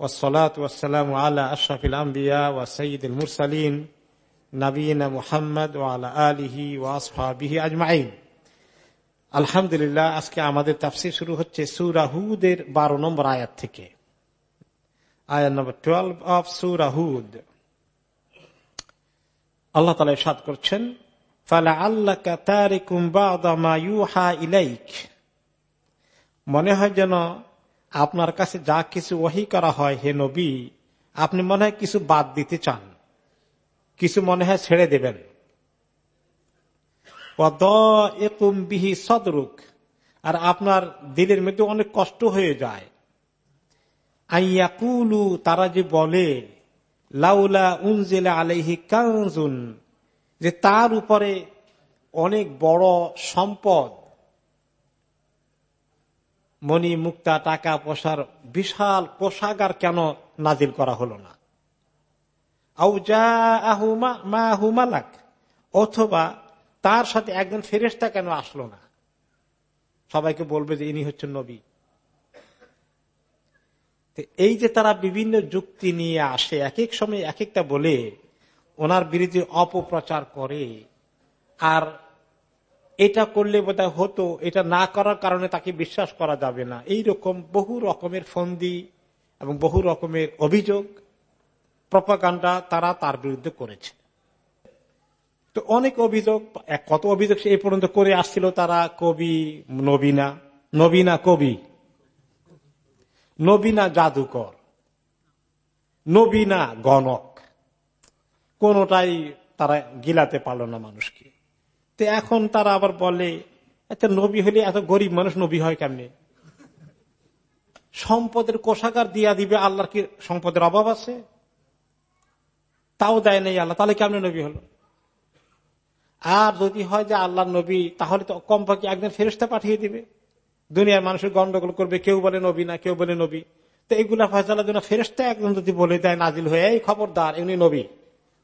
والصلاة والسلام على أشرف الأنبياء وسيد المرسلين نبينا محمد وعلى آله وأصحابه أجمعين আলহামদুলিল্লাহ আজকে আমাদের তাফসির শুরু হচ্ছে সুরাহুদের বারো নম্বর আয়াত থেকে আয়াত নম্বর টুয়েলভ অফ সুরাহুদ আল্লাহ তালা সাদ করছেন ফালা আল্লাহ তারিকুম বাদা ইউহা ইলাইক মনে হয় যেন আপনার কাছে যা কিছু ওহি করা হয়, হে নবী, আপনি মনে হয় কিছু বাদ দিতে চান। কিছু মনে হয় ছেড়ে দেবেন। বিহি সদরুক, আর আপনার দিলের মধ্যে অনেক কষ্ট হয়ে যায়। তারা যে বলে, লাউলা উনজেলা আলাইহি কাউজুন যে তার উপরে অনেক বড় সম্পদ মণি মুক্তা টাকা পয়সার বিশাল পোশাকার কেন নাজিল করা হলো না? অথবা তার সাথে একজন ফেরেস্তা কেন আসলো না? সবাইকে বলবে যে ইনি হচ্ছেন নবী। এই যে তারা বিভিন্ন যুক্তি নিয়ে আসে এক এক সময় এক একটা বলে, ওনার বিরুদ্ধে অপপ্রচার করে, আর এটা করলে বোধহয় হতো, এটা না করার কারণে তাকে বিশ্বাস করা যাবে না। এই রকম বহু রকমের ফন্দি এবং বহু রকমের অভিযোগ প্রপাকাণ্ডা তারা তার বিরুদ্ধে করেছে। তো অনেক অভিযোগ কত অভিযোগ সে এই পর্যন্ত করে আসছিল তারা কবি নবীনা নবীনা কবি, নবীনা জাদুকর, নবীনা গণক, কোনটাই তারা গিলাতে পারল না মানুষকে। তো এখন তারা আবার বলে আচ্ছা নবী হলে এত গরিব মানুষ নবী হয় কেমনে? সম্পদের কোষাগার দিয়া দিবে, আল্লাহর কি সম্পদের অভাব আছে? তাও দেয় নেই আল্লাহ, তাহলে কেমনে নবী হলো? আর যদি হয় যে আল্লাহ নবী, তাহলে তো কমপক্ষে একদিন ফেরিস্তা পাঠিয়ে দিবে। দুনিয়ার মানুষের গন্ডগোল করবে, কেউ বলে নবী না, কেউ বলে নবী। তো এইগুলা ফয়সালার জন্য ফেরিস্তা একজন যদি বলে দেয়, নাজিল হয়ে, এই খবরদার, এমনি নবী।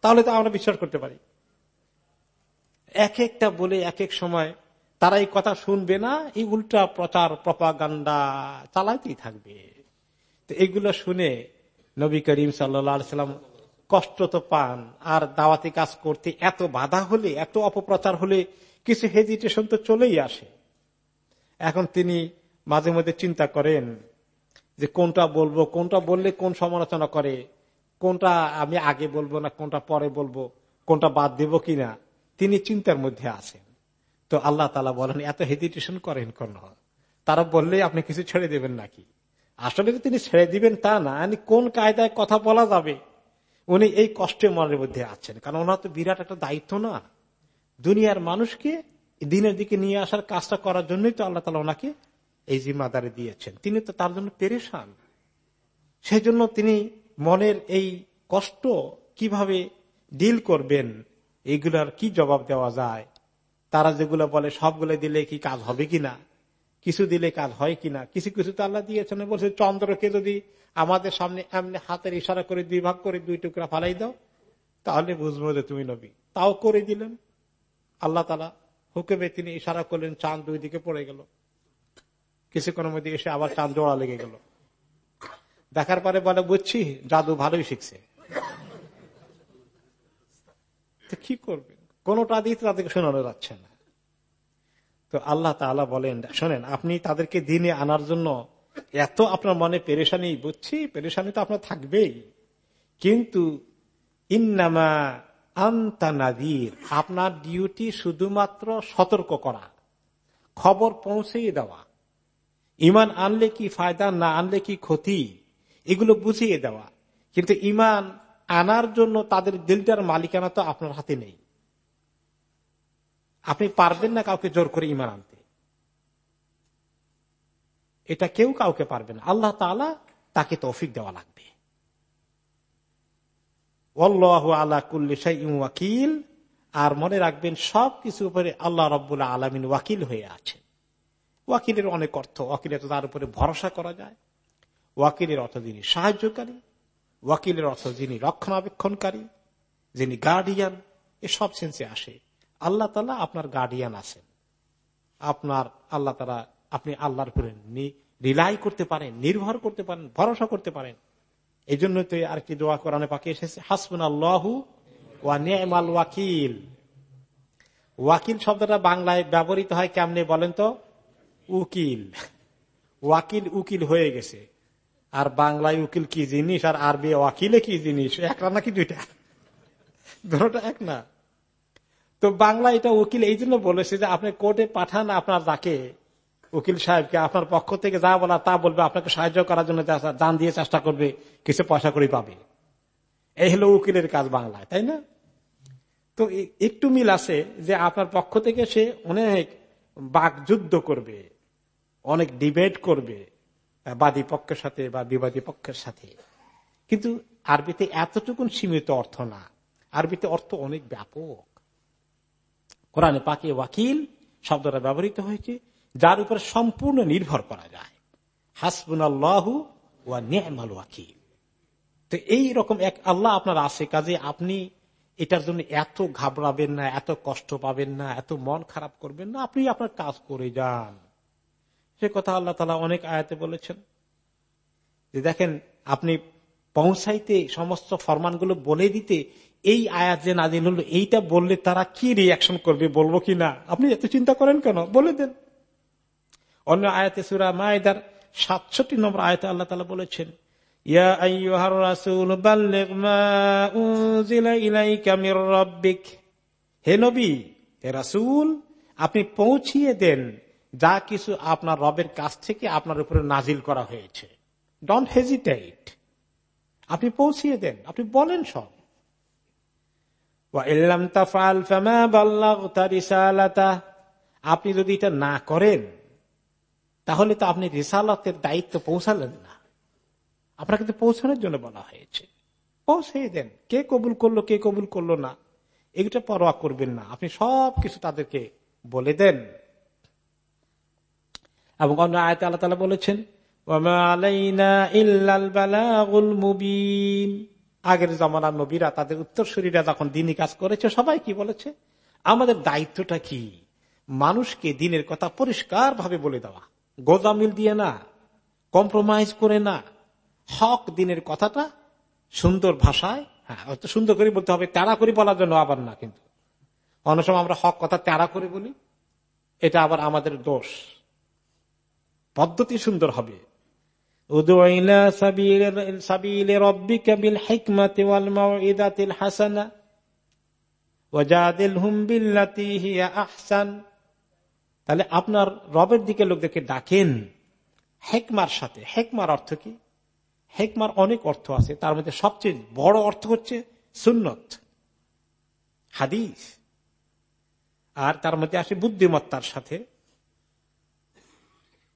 তাহলে তো আমরা বিশ্বাস করতে পারি। এক একটা বলে এক এক সময় তারা এই কথা শুনবে না, এই উল্টা প্রচার, প্রপাগান্ডা চালাইতেই থাকবে। তো এগুলো শুনে নবী করিম সাল্লাম কষ্ট তো পান, আর দাওয়াতি কাজ করতে এত বাধা হলে, এত অপপ্রচার হলে কিছু হেজিটেশন তো চলেই আসে। এখন তিনি মাঝে মধ্যে চিন্তা করেন যে কোনটা বলব, কোনটা বললে কোন সমালোচনা করে, কোনটা আমি আগে বলব না, কোনটা পরে বলব, কোনটা বাদ দেব কিনা। তিনি চিন্তার মধ্যে আছেন। তো আল্লাহ তালা বলেন, এত হেজিটেশন করেন কোন? তারা বললে, আপনি কিছু ছেড়ে দেবেন নাকি? আসলে তিনি ছেড়ে দিবেন তা না। কোন কায়দায় কথা বলা যাবে? উনি এই কষ্টের মনের মধ্যে আছেন। কারণ ওনার তো বিরাট একটা দায়িত্ব না। দুনিয়ার মানুষকে দিনের দিকে নিয়ে আসার কাজটা করার জন্যই তো আল্লাহ তালা ওনাকে এই জিম্মাদারি দিয়েছেন। তিনি তো তার জন্য পেরেশান। সেই জন্য তিনি মনের এই কষ্ট কীভাবে ডিল করবেন এইগুলার কি জবাব দেওয়া যায়? তারা যেগুলো বলে, সবগুলো দিলে কি কাজ হবে কিনা? কিছু দিলে কাজ হয় কিনা? কিছু কিছু তো আল্লাহ দিয়েছেন। বলছে, চন্দ্রকে যদি আমাদের সামনে এমনি হাতের ইশারা করে দুই ভাগ করে দুই টুকরা ফালাই দাও, তাহলে বুঝব যে তুমি নবী। তাও করে দিলেন। আল্লাহ তালা হুকুমে তিনি ইশারা করলেন, চাঁদ দুই দিকে পড়ে গেল। কিছুক্ষণের মধ্যে এসে আবার চাঁদ জোড়া লেগে গেল। দেখার পরে বলে, বুঝছি, জাদু ভালোই শিখছে। কি করবেন কোনটা দিয়ে তাদেরকে শোনানো যাচ্ছে না। তো আল্লাহ তালা বলেন, শোনেন, আপনি তাদেরকে দিনে আনার জন্য এত আপনার মনে পেরেশানি, বুঝছি, পেরেশানি তো আপনার থাকবেই। কিন্তু ইন্নামা আন্তানাদির আপনার ডিউটি শুধুমাত্র সতর্ক করা, খবর পৌঁছে দেওয়া, ইমান আনলে কি ফায়দা, না আনলে কি ক্ষতি, এগুলো বুঝিয়ে দেওয়া। কিন্তু ইমান আনার জন্য তাদের দিলটার মালিকানা তো আপনার হাতে নেই। আপনি পারবেন না কাউকে জোর করে ইমান আনতে। এটা কেউ কাউকে পারবে না। আল্লাহ তালা তাকে তৌফিক দেওয়া লাগবে। ওয়াকিল। আর মনে রাখবেন সব কিছু উপরে আল্লাহ রব্বুল্লাহ আলমিন ওয়াকিল হয়ে আছে ওয়াকিলের অনেক অর্থ, ওয়াকিলের তার উপরে ভরসা করা যায়। ওয়াকিলের অর্থ যিনি সাহায্যকারী। ওয়াকিলের অর্থ যিনি রক্ষণাবেক্ষণকারী, যিনি গার্ডিয়ান এসব সেন্সে আসে। আল্লাহ তালা আপনার গার্ডিয়ান আছেন। আপনার আল্লাহ তালা আপনি আল্লাহর উপরে রিলাই করতে পারেন, নির্ভর করতে পারেন, ভরসা করতে পারেন। এই জন্য তো আরেকটি দোয়া কোরআনে পাকে এসেছে হাসবুন আল্লাহু ওয়া নিয়মাল ওয়াকিল। ওয়াকিল শব্দটা বাংলায় ব্যবহৃত হয় কেমনে বলেন তো? উকিল। ওয়াকিল, উকিল হয়ে গেছে। আর বাংলায় উকিল কি জিনিস, আর আরবি ওয়াকিলে কি জিনিস? একটা নাকি দুইটা? দুটা এক না? তো বাংলা এটা উকিল এই জন্য বলেছে যে আপনি কোর্টে পাঠান আপনার যাকে, উকিল সাহেবকে, আপনার পক্ষ থেকে যা বলা তা বলবে, আপনাকে সাহায্য করার জন্য দান দিয়ে চেষ্টা করবে, কিছু পয়সা করে পাবে। এই হলো উকিলের কাজ বাংলায়, তাই না? তো একটু মিল আছে যে আপনার পক্ষ থেকে সে অনেক বাকযুদ্ধ করবে, অনেক ডিবেট করবে বাদী পক্ষের সাথে বা বিবাদী পক্ষের সাথে। কিন্তু আরবিতে এতটুকুন সীমিত অর্থ না। আরবিতে অর্থ অনেক ব্যাপক। কোরআনে পাকে ওয়াকিল শব্দটা ব্যবহৃত হয়েছে, যার উপর সম্পূর্ণ নির্ভর করা যায়। হাসবুন আল্লাহ ওয়া নিয়মাল ওয়াকিল। তো এই রকম এক আল্লাহ আপনার আছে কাজে, আপনি এটার জন্য এত ঘাবড়াবেন না, এত কষ্ট পাবেন না, এত মন খারাপ করবেন না, আপনি আপনার কাজ করে যান। সে কথা আল্লাহ তালা অনেক আয়াতে বলেছেন। যে দেখেন, আপনি পৌঁছাইতে সমস্ত ফরমানগুলো বলে দিতে, এই আয়াত যে নাজিল হলো, এইটা বললে তারা কি রিয়াকশন করবে বলব কি না? আপনি এত চিন্তা করেন কেন? বলে দেন। অন্য আয়াতে সুরা মায়দার সাতষট্টি নম্বর আয়তে আল্লাহ তালা বলেছেন হে নবী, হে রাসুল, আপনি পৌঁছিয়ে দেন যা কিছু আপনার রবের কাছ থেকে আপনার উপরে নাজিল করা হয়েছে। ডোন্ট হেজিটেট আপনি পৌঁছিয়ে দেন, আপনি বলেন সব। আপনি যদি এটা না করেন, তাহলে তো আপনি রিসালতের দায়িত্ব পৌঁছালেন না। আপনাকে তো পৌঁছানোর জন্য বলা হয়েছে। পৌঁছে দেন। কে কবুল করল, কে কবুল করল না, এগুলো পরোয়া করবেন না। আপনি সব কিছু তাদেরকে বলে দেন। এবং অন্য আয়ত আল্লাহ তালা বলেছেন আগের জমানার নবীরা তাদের উত্তরসূরীরা যখন দিনই কাজ করেছে, সবাই কি বলেছে? আমাদের দায়িত্বটা কি? মানুষকে দিনের কথা পরিষ্কার ভাবে বলে দেওয়া। গোদামিল দিয়ে না, কম্প্রোমাইজ করে না। হক দিনের কথাটা সুন্দর ভাষায় হ্যাঁ সুন্দর করে বলতে হবে তেরা করে বলার জন্য আবার না কিন্তু। অনেক সময় আমরা হক কথা তেরা করে বলি, এটা আবার আমাদের দোষ। পদ্ধতি সুন্দর হবে। তাহলে আপনার রবের দিকে লোকদেরকে ডাকেন। হেকমার সাথে। হেকমার অর্থ কি? হেকমার অনেক অর্থ আছে। তার মধ্যে সবচেয়ে বড় অর্থ হচ্ছে সুন্নত। হাদিস। আর তার মধ্যে আসে বুদ্ধিমত্তার সাথে।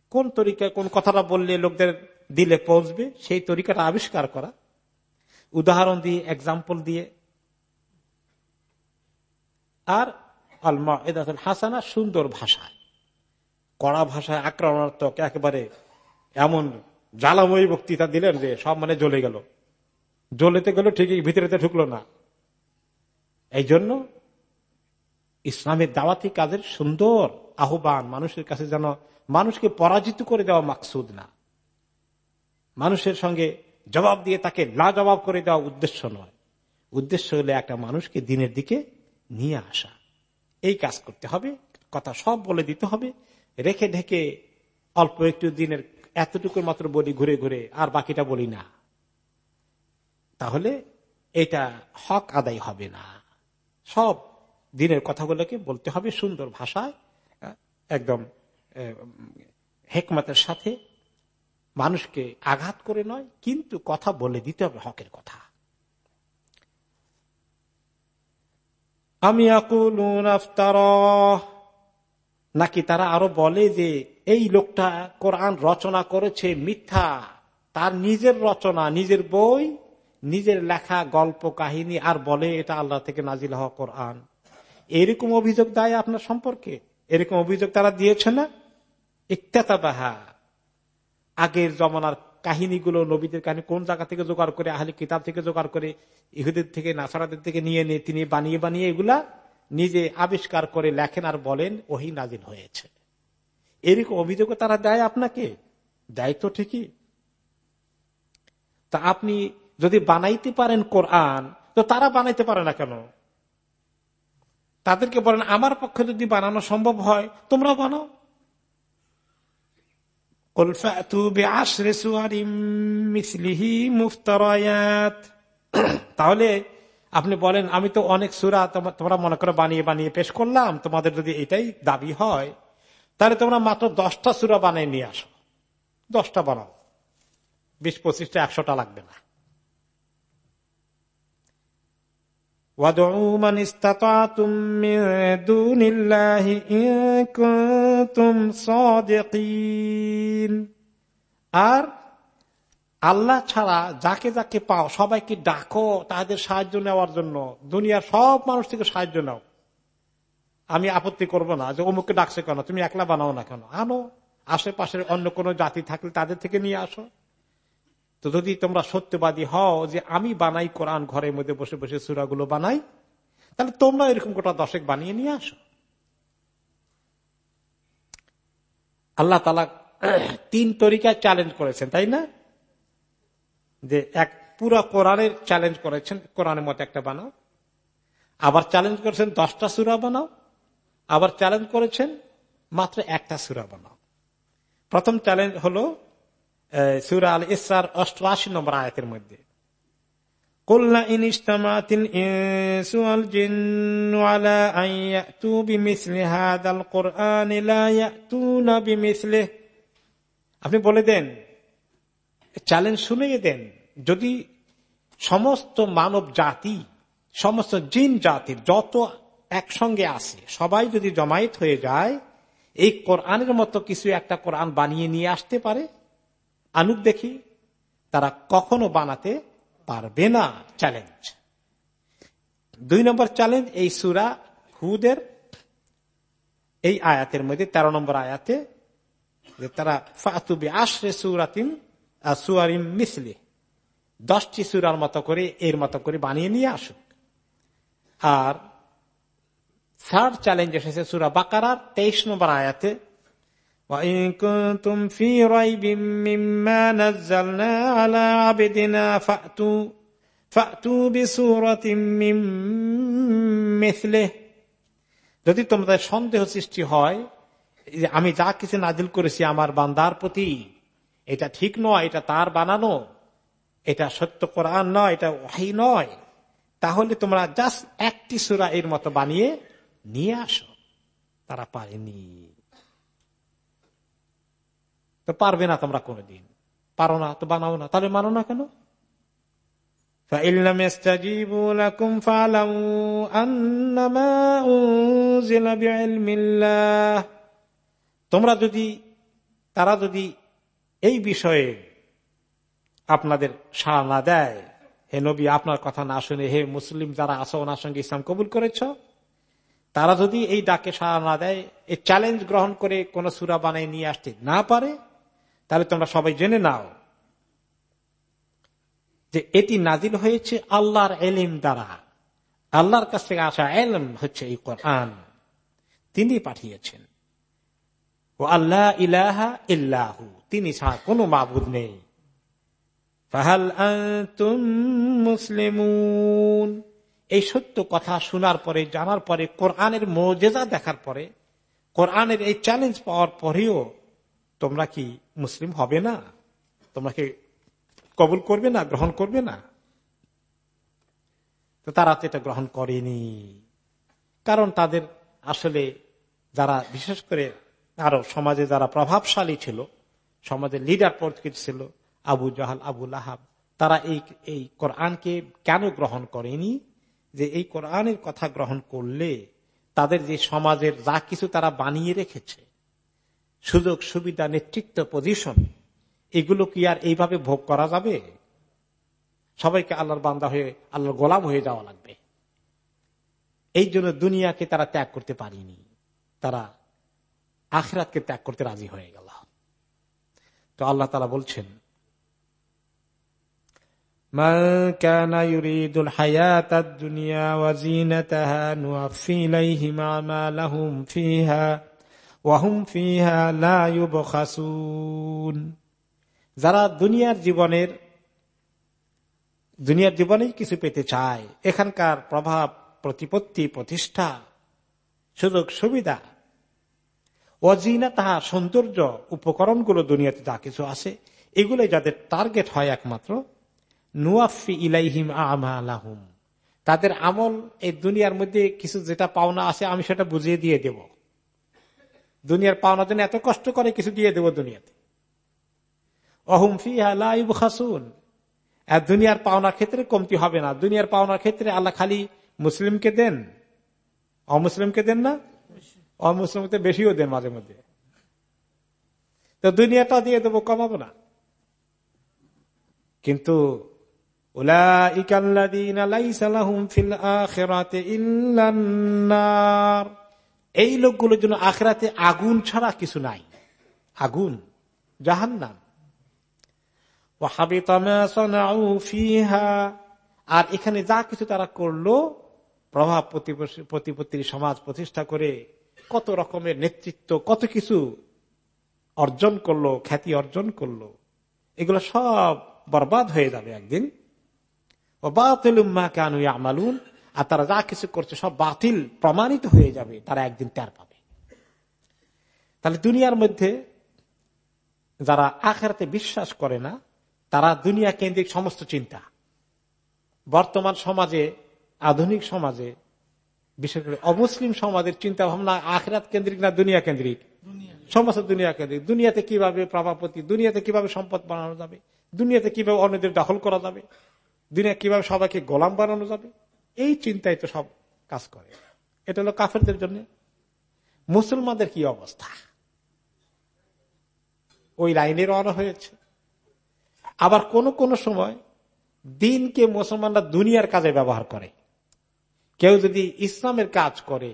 কোন তরিকায় কোন কথাটা বললে লোকদের দিলে পৌঁছবে, সেই তরিকাটা আবিষ্কার করা। উদাহরণ দিয়ে এক্সাম্পল দিয়ে। আর আলমা হাসানা সুন্দর ভাষায়, কড়া ভাষায় আক্রমণাত্মক, একেবারে এমন জ্বালাময়ী বক্তৃতা দিলেন যে সব মানে জ্বলে গেল। জ্বলেতে গেল ঠিকই, ভিতরেতে ঢুকলো না। এই জন্য ইসলামের দাওয়াতি কাজের সুন্দর আহ্বান মানুষের কাছে যেন মানুষকে পরাজিত করে দেওয়া মাকসুদ না। মানুষের সঙ্গে জবাব দিয়ে তাকে লা জবাব করে দেওয়া উদ্দেশ্য নয়। উদ্দেশ্য হলে একটা মানুষকে দিনের দিকে নিয়ে আসা। এই কাজ করতে হবে, কথা সব বলে দিতে হবে, রেখে ঢেকে অল্প একটু দিনের এতটুকুর মাত্র বলি ঘুরে ঘুরে, আর বাকিটা বলি না। তাহলে এটা হক আদায় হবে না। সব দিনের কথাগুলোকে বলতে হবে সুন্দর ভাষায় একদম হেকমতের সাথে মানুষকে আঘাত করে নয়, কিন্তু কথা বলে দিতে হবে হকের কথা। আমি নাকি তারা আরও বলে যে, এই লোকটা কোরআন রচনা করেছে মিথ্যা, তার নিজের রচনা, নিজের বই, নিজের লেখা, গল্প, কাহিনী, আর বলে এটা আল্লাহ থেকে নাজিল হওয়া কোরআন। এরকম অভিযোগ দেয় আপনার সম্পর্কে? এরকম অভিযোগ তারা দিয়েছে না? ইত্যাতাবাহা আগের জমানার কাহিনীগুলো নবীদের কাহিনী কোন জায়গা থেকে জোগাড় করে, আহলি কিতাব থেকে জোগাড় করে, ইহুদের থেকে, নাসারাদের থেকে নিয়ে নিয়ে তিনি বানিয়ে বানিয়ে এগুলা নিজে আবিষ্কার করে লেখেন আর বলেন, ওহি নাজিল হয়েছে। এরকম অভিযোগ তারা দেয় আপনাকে? দেয় তো ঠিকই। তা আপনি যদি বানাইতে পারেন কোরআন, তো তারা বানাইতে পারে না কেন? তাদেরকে বলেন, আমার পক্ষে যদি বানানো সম্ভব হয় তোমরা বানাও। তাহলে আপনি বলেন, আমি তো অনেক সুরা তোমরা মনে করে বানিয়ে বানিয়ে পেশ করলাম, তোমাদের যদি এটাই দাবি হয়, তাহলে তোমরা মাত্র দশটা সুরা বানিয়ে নিয়ে আসো। দশটা বানাও। বিশ পঁচিশটা একশোটা লাগবে না। আর আল্লাহ ছাড়া যাকে যাকে পাও, সবাইকে ডাকো তাদের সাহায্য নেওয়ার জন্য। দুনিয়ার সব মানুষ থেকে সাহায্য নাও। আমি আপত্তি করব না যে অমুককে ডাকছে কেন? তুমি একলা বানাও না কেন? আনো। আশেপাশের অন্য কোন জাতি থাকলে তাদের থেকে নিয়ে আসো। তো যদি তোমরা সত্যবাদী হও যে আমি বানাই কোরআন ঘরের মধ্যে বসে বসে সুরাগুলো বানাই, তাহলে তোমরা এরকম গোটা দশেক বানিয়ে নিয়ে আসো। আল্লাহ তালা তিন তরিকায় চ্যালেঞ্জ করেছেন, তাই না? যে এক, পুরো কোরআনের চ্যালেঞ্জ করেছেন, কোরআনের মতো একটা বানাও। আবার চ্যালেঞ্জ করেছেন, দশটা সুরা বানাও। আবার চ্যালেঞ্জ করেছেন, মাত্র একটা সুরা বানাও। প্রথম চ্যালেঞ্জ হলো সুরা আল ইসরার অষ্টআশি নম্বর আয়াতের মধ্যে قلنا إن اجتمعت الإنس والجن على أن يأتوا بمثل هذا القرآن لا يأتون بمثله আপনি বলে দেন চ্যালেঞ্জ শুনিয়ে দেন যদি সমস্ত মানব জাতি সমস্ত জিন জাতির যত একসঙ্গে আসে সবাই যদি জমায়েত হয়ে যায় এই কোরআনের মতো কিছু একটা কোরআন বানিয়ে নিয়ে আসতে পারে আনুক দেখি, তারা কখনো বানাতে পারবে না চ্যালেঞ্জ দুই নম্বর চ্যালেঞ্জ এই সুরা হুদের, এই আয়াতের মধ্যে তেরো নম্বর আয়াতে যে তারা ফাতুবি আশরে সুরাতিম সুয়ারিম মিসলি, দশটি সুরার মতো করে, এর মতো করে বানিয়ে নিয়ে আসুক। আর থার্ড চ্যালেঞ্জ এসেছে সুরা বাকারার, তেইশ নম্বর আয়াতে وإن كنتم في ريب مما نزلنا على عبدنا فأتوا فأتوا بسورة من مثله যদি তোমাদের সন্দেহ সৃষ্টি হয় যে আমি যা কিছু নাজিল করেছি আমার বান্দার প্রতি এটা ঠিক নয় এটা তার বানানো এটা সত্য কোরআন নয় এটা ওয়াহি নয় তাহলে তোমরা জাস্ট একটি সুরা এর মতো বানিয়ে নিয়ে আসো তারা পারেনি তো পারবে না তোমরা কোনদিন। পারো না, তো বানাও না। তাহলে মানো না কেন? তোমরা যদি, তারা যদি এই বিষয়ে আপনাদের সাড়া না দেয়, হে নবী, আপনার কথা না শুনে হে মুসলিম যারা আসো ওনার সঙ্গে ইসলাম কবুল করেছ? তারা যদি এই ডাকে সাড়া না দেয়, এই চ্যালেঞ্জ গ্রহণ করে কোন সুরা বানাই নিয়ে আসতে না পারে তাহলে তোমরা সবাই জেনে নাও যে এটি নাজিল হয়েছে আল্লাহর এলিম দ্বারা। আল্লাহর কাছ থেকে আসা এলম হচ্ছে এই কোরআন। তিনি পাঠিয়েছেন। ও আল্লাহ ইলাহা ইল্লাহু, তিনি ছাড়া কোনো মাবুদ নেই। ফাহাল মুসলিমুন। এই সত্য কথা শোনার পরে, জানার পরে, কোরআনের মর্যাদা দেখার পরে, কোরআনের এই চ্যালেঞ্জ পাওয়ার পরেও তোমরা কি মুসলিম হবে না? তোমরা কি কবুল করবে না, গ্রহণ করবে না? তো তারা তো এটা গ্রহণ করেনি। কারণ তাদের আসলে যারা, বিশেষ করে আরও সমাজে যারা প্রভাবশালী ছিল, সমাজের লিডার পরিচিত ছিল, আবু জাহাল আবুল আহাব তারা এই এই কোরআনকে কেন গ্রহণ করেনি? যে এই কোরআনের কথা গ্রহণ করলে তাদের যে সমাজের যা কিছু তারা বানিয়ে রেখেছে সুযোগ, সুবিধা, নেতৃত্ব পজিশন এগুলো কি আর এইভাবে ভোগ করা যাবে? সবাইকে আল্লাহর বান্দা হয়ে, আল্লাহর গোলাম হয়ে যাওয়া লাগবে। এই জন্য দুনিয়াকে তারা ত্যাগ করতে পারিনি। তারা আখরাতকে ত্যাগ করতে রাজি হয়ে গেল। তো আল্লাহ তালা বলছেন من ওয়াহুম ফিহা যারা দুনিয়ার জীবনের, দুনিয়ার জীবনেই কিছু পেতে চায়, এখানকার প্রভাব প্রতিপত্তি, প্রতিষ্ঠা, সুযোগ, সুবিধা অজিনা তাহা সৌন্দর্য উপকরণগুলো দুনিয়াতে যা কিছু আছে, এগুলোই যাদের টার্গেট হয় একমাত্র নুয়াফি ইলাইহিম আহম তাদের আমল এই দুনিয়ার মধ্যে কিছু যেটা পাওনা আছে, আমি সেটা বুঝিয়ে দিয়ে দেবো। দুনিয়ার পাওনার জন্য এত কষ্ট করে কিছু দিয়ে দেব দুনিয়াতে। অহুম ফিহাসুন আর দুনিয়ার পাওনার ক্ষেত্রে কমতি হবে না। দুনিয়ার পাওনার ক্ষেত্রে আল্লাহ খালি মুসলিমকে দেন, অমুসলিমকে দেন না, অমুসলিমকে বেশিও দেন মাঝে মধ্যে। তো দুনিয়াটা দিয়ে দেবো, কমাবো না। কিন্তু এই লোকগুলোর জন্য আখরাতে আগুন ছাড়া কিছু নাই। আগুন জাহান জাহান্নাম আর এখানে যা কিছু তারা করল, প্রভাব প্রতিপত্তির সমাজ প্রতিষ্ঠা করে কত রকমের নেতৃত্ব, কত কিছু অর্জন করল, খ্যাতি অর্জন করল। এগুলো সব বরবাদ হয়ে যাবে একদিন। ও বাতিলুম্মা কেন আমালুন আর তারা যা কিছু করছে সব বাতিল, প্রমাণিত হয়ে যাবে, তারা একদিন ত্যার পাবে। তাহলে দুনিয়ার মধ্যে যারা আখেরাতে বিশ্বাস করে না, তারা দুনিয়া কেন্দ্রিক সমস্ত চিন্তা। বর্তমান সমাজে, আধুনিক সমাজে, বিশেষ করে অমুসলিম সমাজের চিন্তা ভাবনা আখরাত কেন্দ্রিক না দুনিয়া কেন্দ্রিক? সমস্ত দুনিয়া কেন্দ্রিক। দুনিয়াতে কীভাবে প্রভাবপতি, দুনিয়াতে কীভাবে সম্পদ বানানো যাবে? দুনিয়াতে কীভাবে অন্যদের দখল করা যাবে? দুনিয়া কীভাবে সবাইকে গোলাম বানানো যাবে? এই চিন্তায় তো সব কাজ করে। এটা হলো কাফেরদের জন্য। মুসলমানদের কি অবস্থা? ওই লাইনে রওনা হয়েছে। আবার কোন কোন সময় দিনকে মুসলমানরা দুনিয়ার কাজে ব্যবহার করে। কেউ যদি ইসলামের কাজ করে,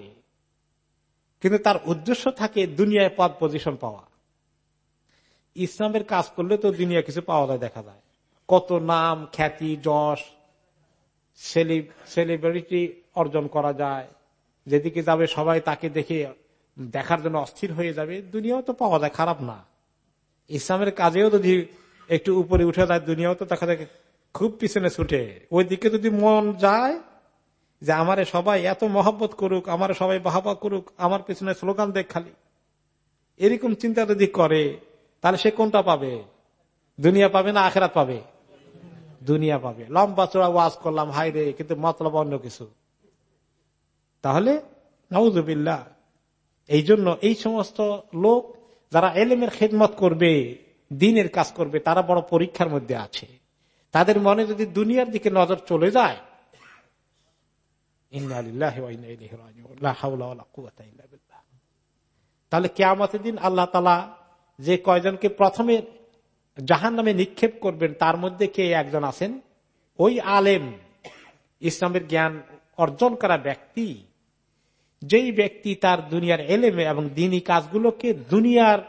কিন্তু তার উদ্দেশ্য থাকে দুনিয়ায় পদ পজিশন পাওয়া। ইসলামের কাজ করলে তো দুনিয়া কিছু পাওয়া যায়, দেখা যায়। কত নাম, খ্যাতি, যশ সেলিব্রিটি অর্জন করা যায়। যেদিকে যাবে সবাই তাকে দেখে দেখার জন্য অস্থির হয়ে যাবে। দুনিয়াও তো পাওয়া যায়, খারাপ না। ইসলামের কাজেও যদি একটু উপরে উঠে যায়, দুনিয়াও তো দেখা যায় খুব পিছনে ছুটে। ওই দিকে যদি মন যায় যে আমারে সবাই এত মহব্বত করুক, আমার সবাই বাহাবা করুক, আমার পিছনে স্লোগান দেখ খালি। এরকম চিন্তা যদি করে, তাহলে সে কোনটা পাবে? দুনিয়া পাবে না, আখেরাত পাবে? দুনিয়া পাবে। লম্বা চোড়া ওয়াজ করলাম হাই রে, কিন্তু মতলব অন্য কিছু। তাহলে নজুবিল্লা এই জন্য এই সমস্ত লোক যারা এলেমের খেদমত করবে, দিনের কাজ করবে, তারা বড় পরীক্ষার মধ্যে আছে। তাদের মনে যদি দুনিয়ার দিকে নজর চলে যায় তাহলে কেয়ামতের দিন আল্লাহ তালা যে কয়জনকে প্রথমে জাহান নামে নিক্ষেপ করবেন, তার মধ্যে কে একজন আছেন? ওই আলেম, ইসলামের জ্ঞান অর্জন করা ব্যক্তি। যেই ব্যক্তি তার দুনিয়ার এলেমে এবং দিনী কাজগুলোকে দুনিয়ার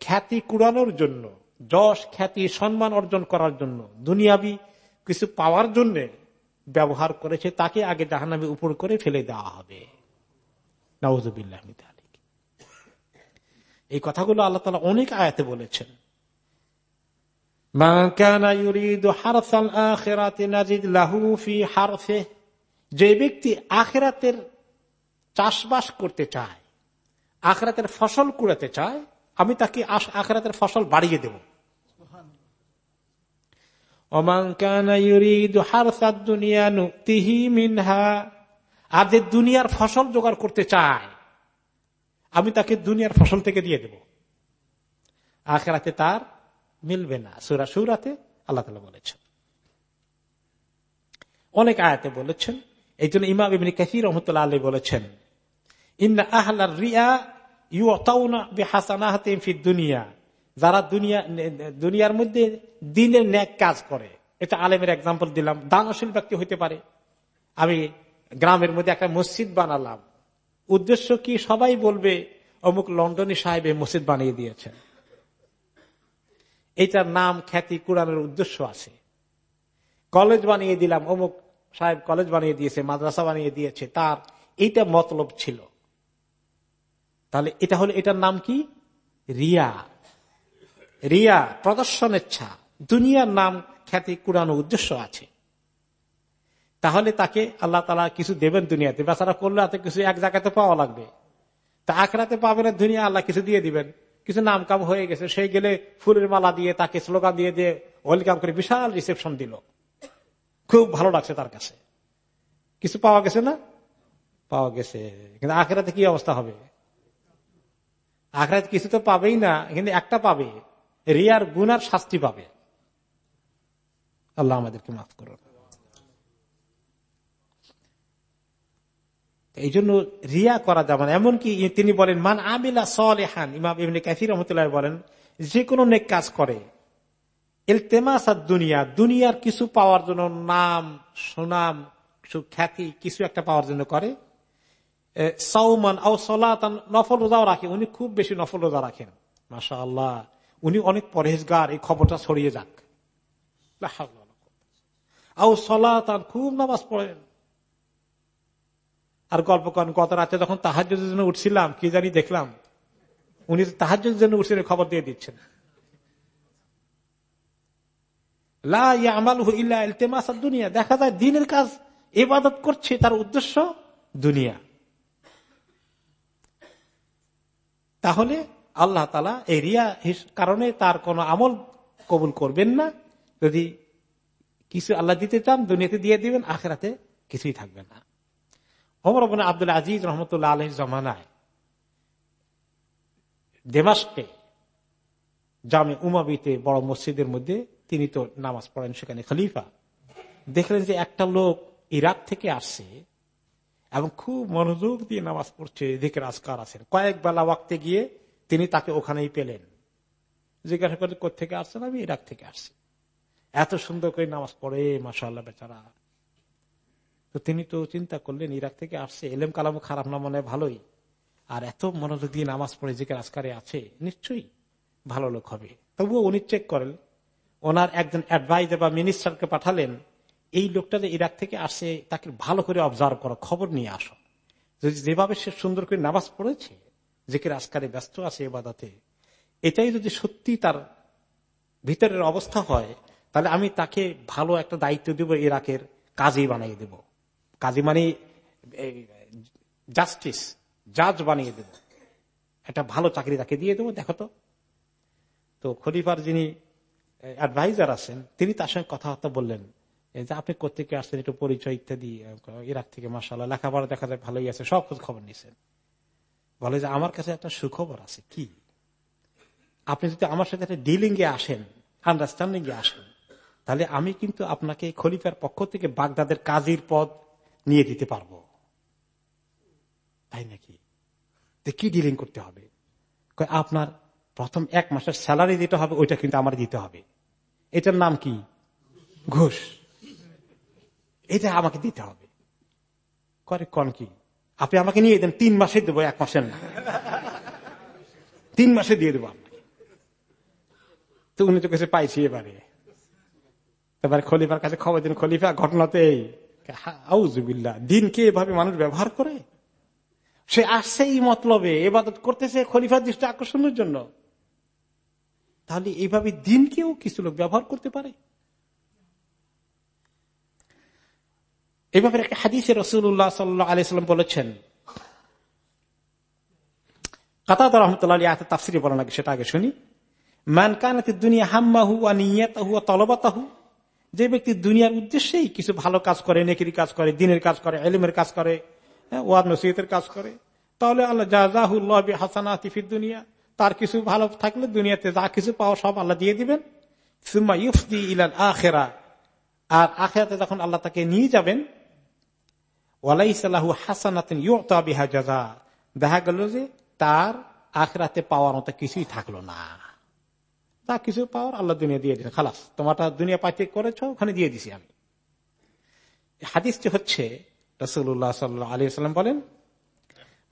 খ্যাতি কুড়ানোর জন্য, যশ, খ্যাতি, সম্মান অর্জন করার জন্য, দুনিয়াবি কিছু পাওয়ার জন্য ব্যবহার করেছে, তাকে আগে জাহান্নামে উপর করে ফেলে দেওয়া হবে। নওয়াজবিল্লাহ এই কথাগুলো আল্লাহ তালা অনেক আয়াতে বলেছেন। যে ব্যক্তি আখেরাতের চাষবাস করতে চায়, আখরাতের ফসল কুড়াতে চায়, আমি তাকে আখরাতের ফসল বাড়িয়ে দেব। আর যে দুনিয়ার ফসল জোগাড় করতে চায়, আমি তাকে দুনিয়ার ফসল থেকে দিয়ে দেব। আখেরাতে তার মিলবে না। সুরা সুরাতে আল্লাহ তালা বলেছেন। অনেক আয়াতে বলেছেন এই জন্য ইমাম কাসির রহমতুল্লাহ আলী বলেছেন, ইন্না আহলার রিয়া যারা দুনিয়া, দুনিয়ার মধ্যে দিনের ন্যাক কাজ করে, এটা আলেমের এক্সাম্পল দিলাম, দানশীল ব্যক্তি হইতে পারে। আমি গ্রামের মধ্যে একটা মসজিদ বানালাম, উদ্দেশ্য কি সবাই বলবে, অমুক লন্ডনী সাহেব মসজিদ বানিয়ে দিয়েছেন। এটার নাম খ্যাতি কোরআনের উদ্দেশ্য আছে। কলেজ বানিয়ে দিলাম, অমুক সাহেব কলেজ বানিয়ে দিয়েছে, মাদ্রাসা বানিয়ে দিয়েছে, তার এইটা মতলব ছিল। তাহলে এটা হলো, এটার নাম কি? রিয়া। রিয়া প্রদর্শনেচ্ছা দুনিয়ার নাম খ্যাতি কুড়ানো উদ্দেশ্য আছে। তাহলে তাকে আল্লাহ তালা কিছু দেবেন দুনিয়াতে। বেচারা করলে কিছু এক জায়গাতে পাওয়া লাগবে। তা আখড়াতে পাবে না দুনিয়া, আল্লাহ কিছু দিয়ে দিবেন। কিছু নাম কাম হয়ে গেছে সেই গেলে ফুলের মালা দিয়ে, তাকে স্লোগান দিয়ে দিয়ে ওয়েলকাম করে বিশাল রিসেপশন দিল। খুব ভালো লাগছে তার কাছে। কিছু পাওয়া গেছে না? পাওয়া গেছে। কিন্তু আখেরাতে কি অবস্থা হবে? আখরাত কিছু তো পাবেই না, কিন্তু একটা পাবে। রিয়ার গুনার শাস্তি পাবে। আল্লাহ আমাদেরকে মাফ করুন। এই জন্য রিয়া করা যাবে না এমনকি তিনি বলেন, মান আমিলা সলেহান ইমাম ইমনি কাফির রহমতুল্লাহ বলেন, যে কোনো নেক কাজ করে। এলতেমাস দুনিয়া, দুনিয়ার কিছু পাওয়ার জন্য নাম, সুনাম খ্যাতি, কিছু একটা পাওয়ার জন্য করে। সৌমান ও সলাতান নফল রোজাও রাখে। উনি খুব বেশি নফল রোজা রাখেন। মাসা আল্লাহ উনি অনেক পরহেজগার, এই খবরটা ছড়িয়ে যাক। আও সলাতান, খুব নামাজ পড়েন। আর গল্প করেন, গত রাতে যখন তাহাজের জন্য উঠছিলাম, কি জানি দেখলাম, উনি তাহাজের জন্য উঠছিলেন খবর দিয়ে দিচ্ছেন। দুনিয়া। দেখা যায় দিনের কাজ এবাদত করছে, তার উদ্দেশ্য দুনিয়া। তাহলে আল্লাহ তালা এই রিয়া কারণে তার কোন আমল কবুল করবেন না। যদি কিছু আল্লাহ দিতে চান, দুনিয়াতে দিয়ে দিবেন, আখেরাতে কিছুই থাকবে না। অমর আবন আব্দুল আজিজ রহমতুল্লাহ আলহ জমানায়। দেমাসকে জামে উমাবিতে বড় মসজিদের মধ্যে তিনি তো নামাজ পড়েন সেখানে খলিফা। দেখলেন যে একটা লোক ইরাক থেকে আসছে এবং খুব মনোযোগ দিয়ে নামাজ পড়ছে। এদিকে রাজকার আছেন। কয়েক বেলা ওয়াক্তে গিয়ে তিনি তাকে ওখানেই পেলেন। জিজ্ঞাসা করে কোথেকে আসছেন? আমি ইরাক থেকে আসছি। এত সুন্দর করে নামাজ পড়ে মাসাল্লাহ বেচারা। তো তিনি তো চিন্তা করলেন, ইরাক থেকে আসছে, এলেম কালাম খারাপ না মনে ভালোই। আর এত মনোযোগ দিয়ে নামাজ পড়ে যে রাজকারে আছে, নিশ্চয়ই ভালো লোক হবে। তবুও উনি চেক করেন, ওনার একজন অ্যাডভাইজার বা মিনিস্টারকে পাঠালেন, এই লোকটা যে ইরাক থেকে আসে তাকে ভালো করে অবজার্ভ করো, খবর নিয়ে আসো। যদি যেভাবে সে সুন্দর করে নামাজ পড়েছে যে কে রাজকারে ব্যস্ত আছে এবাদাতে, এটাই যদি সত্যি তার ভিতরের অবস্থা হয়, তাহলে আমি তাকে ভালো একটা দায়িত্ব দেব, ইরাকের কাজেই বানিয়ে দেব। কাজী মানে জাস্টিস জাজ বানিয়ে দেব। একটা ভালো চাকরি তাকে দিয়ে দেবো, দেখো তো। তো খলিফার যিনি অ্যাডভাইজার আছেন, তিনি তার সঙ্গে কথাবার্তা বললেন। যে আপনি কোথেকে আসছেন, একটু পরিচয় ইত্যাদি ইরাক থেকে মাসাল্লাহ লেখাপড়া দেখা যায়, ভালোই আছে, সব খোঁজ খবর নিছেন। বলে যে, আমার কাছে একটা সুখবর আছে, কি? আপনি যদি আমার সাথে একটা ডিলিং এ আসেন আন্ডারস্ট্যান্ডিং এ আসেন, তাহলে আমি কিন্তু আপনাকে খলিফার পক্ষ থেকে বাগদাদের কাজীর পদ নিয়ে দিতে পারব। তাই নাকি? কি ডিলিং করতে হবে? আপনার প্রথম এক মাসের স্যালারি দিতে হবে, ওইটা কিন্তু আমার দিতে হবে। এটার নাম কি? ঘুষ। এটা আমাকে দিতে হবে। করে কন কি? আপনি আমাকে নিয়ে দেন, তিন মাসে দেবো, এক মাসের না। তিন মাসে দিয়ে দেবো আপনাকে। তো উনি তো কাছে পাইছি এবারে। এবারে খলিফার কাছে খবর দিন খলিফা ঘটনাতে এই দিনকে এভাবে মানুষ ব্যবহার করে? সে আসছে এই মতলবে এবাদত করতেছে খলিফার দৃষ্টি আকর্ষণের জন্য। তাহলে এইভাবে দিনকেও কিছু লোক ব্যবহার করতে পারে? এইভাবে একটা হাদিসে রসুল্লাহ সাল্লাহ বলেছেন লাগে, সেটা আগে শুনি। মান দুনিয়া হাম্মাহু আনিয়াতাহু তলবাতাহু যে ব্যক্তি দুনিয়ার উদ্দেশ্যেই কিছু ভালো কাজ করে, নেকির কাজ করে, দিনের কাজ করে, এলিমের কাজ করে ওয়াদ নসিহতের কাজ করে, তাহলে আল্লাহ জাজাহুল্লাহ হাসানা তিফির দুনিয়া। তার কিছু ভালো থাকলে দুনিয়াতে যা কিছু পাওয়া সব আল্লাহ দিয়ে দিবেন। সুম্মা ইউফদি ইলাল আখেরা। আর আখেরাতে যখন আল্লাহ তাকে নিয়ে যাবেন ওয়ালাইসাল্লাহু হাসানাতিন জাজা। দেখা গেল যে তার আখরাতে পাওয়ার মতো কিছুই থাকল না। তা কিছু পাওয়ার আল্লাহ দুনিয়া দিয়ে দিয়েছে খালাস, তোমারটা দুনিয়া পাইতে করেছ, ওখানে দিয়ে দিছি আমি। হাদিসটি হচ্ছে রসুল্লাহ সাল্লাহ আলী বলেন,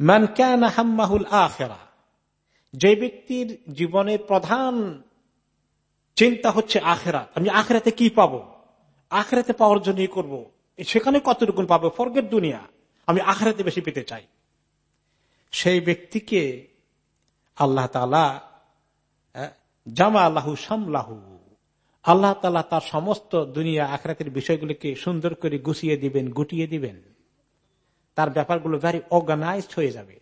মান কানা হাম্মাহুল আখেরা যে ব্যক্তির জীবনের প্রধান চিন্তা হচ্ছে আখেরাত। আমি আখেরাতে কি পাবো? আখেরাতে পাওয়ার জন্য করব। সেখানে কতটুকুন পাবো? ফর্গের দুনিয়া, আমি আখেরাতে বেশি পেতে চাই। সেই ব্যক্তিকে আল্লাহ তালা জামা আল্লাহু সামলাহু আল্লাহ তালা তার সমস্ত দুনিয়া আখরাতের বিষয়গুলিকে সুন্দর করে গুছিয়ে দিবেন, গুটিয়ে দিবেন। তার ব্যাপারগুলো ভেরি অর্গানাইজড হয়ে যাবে।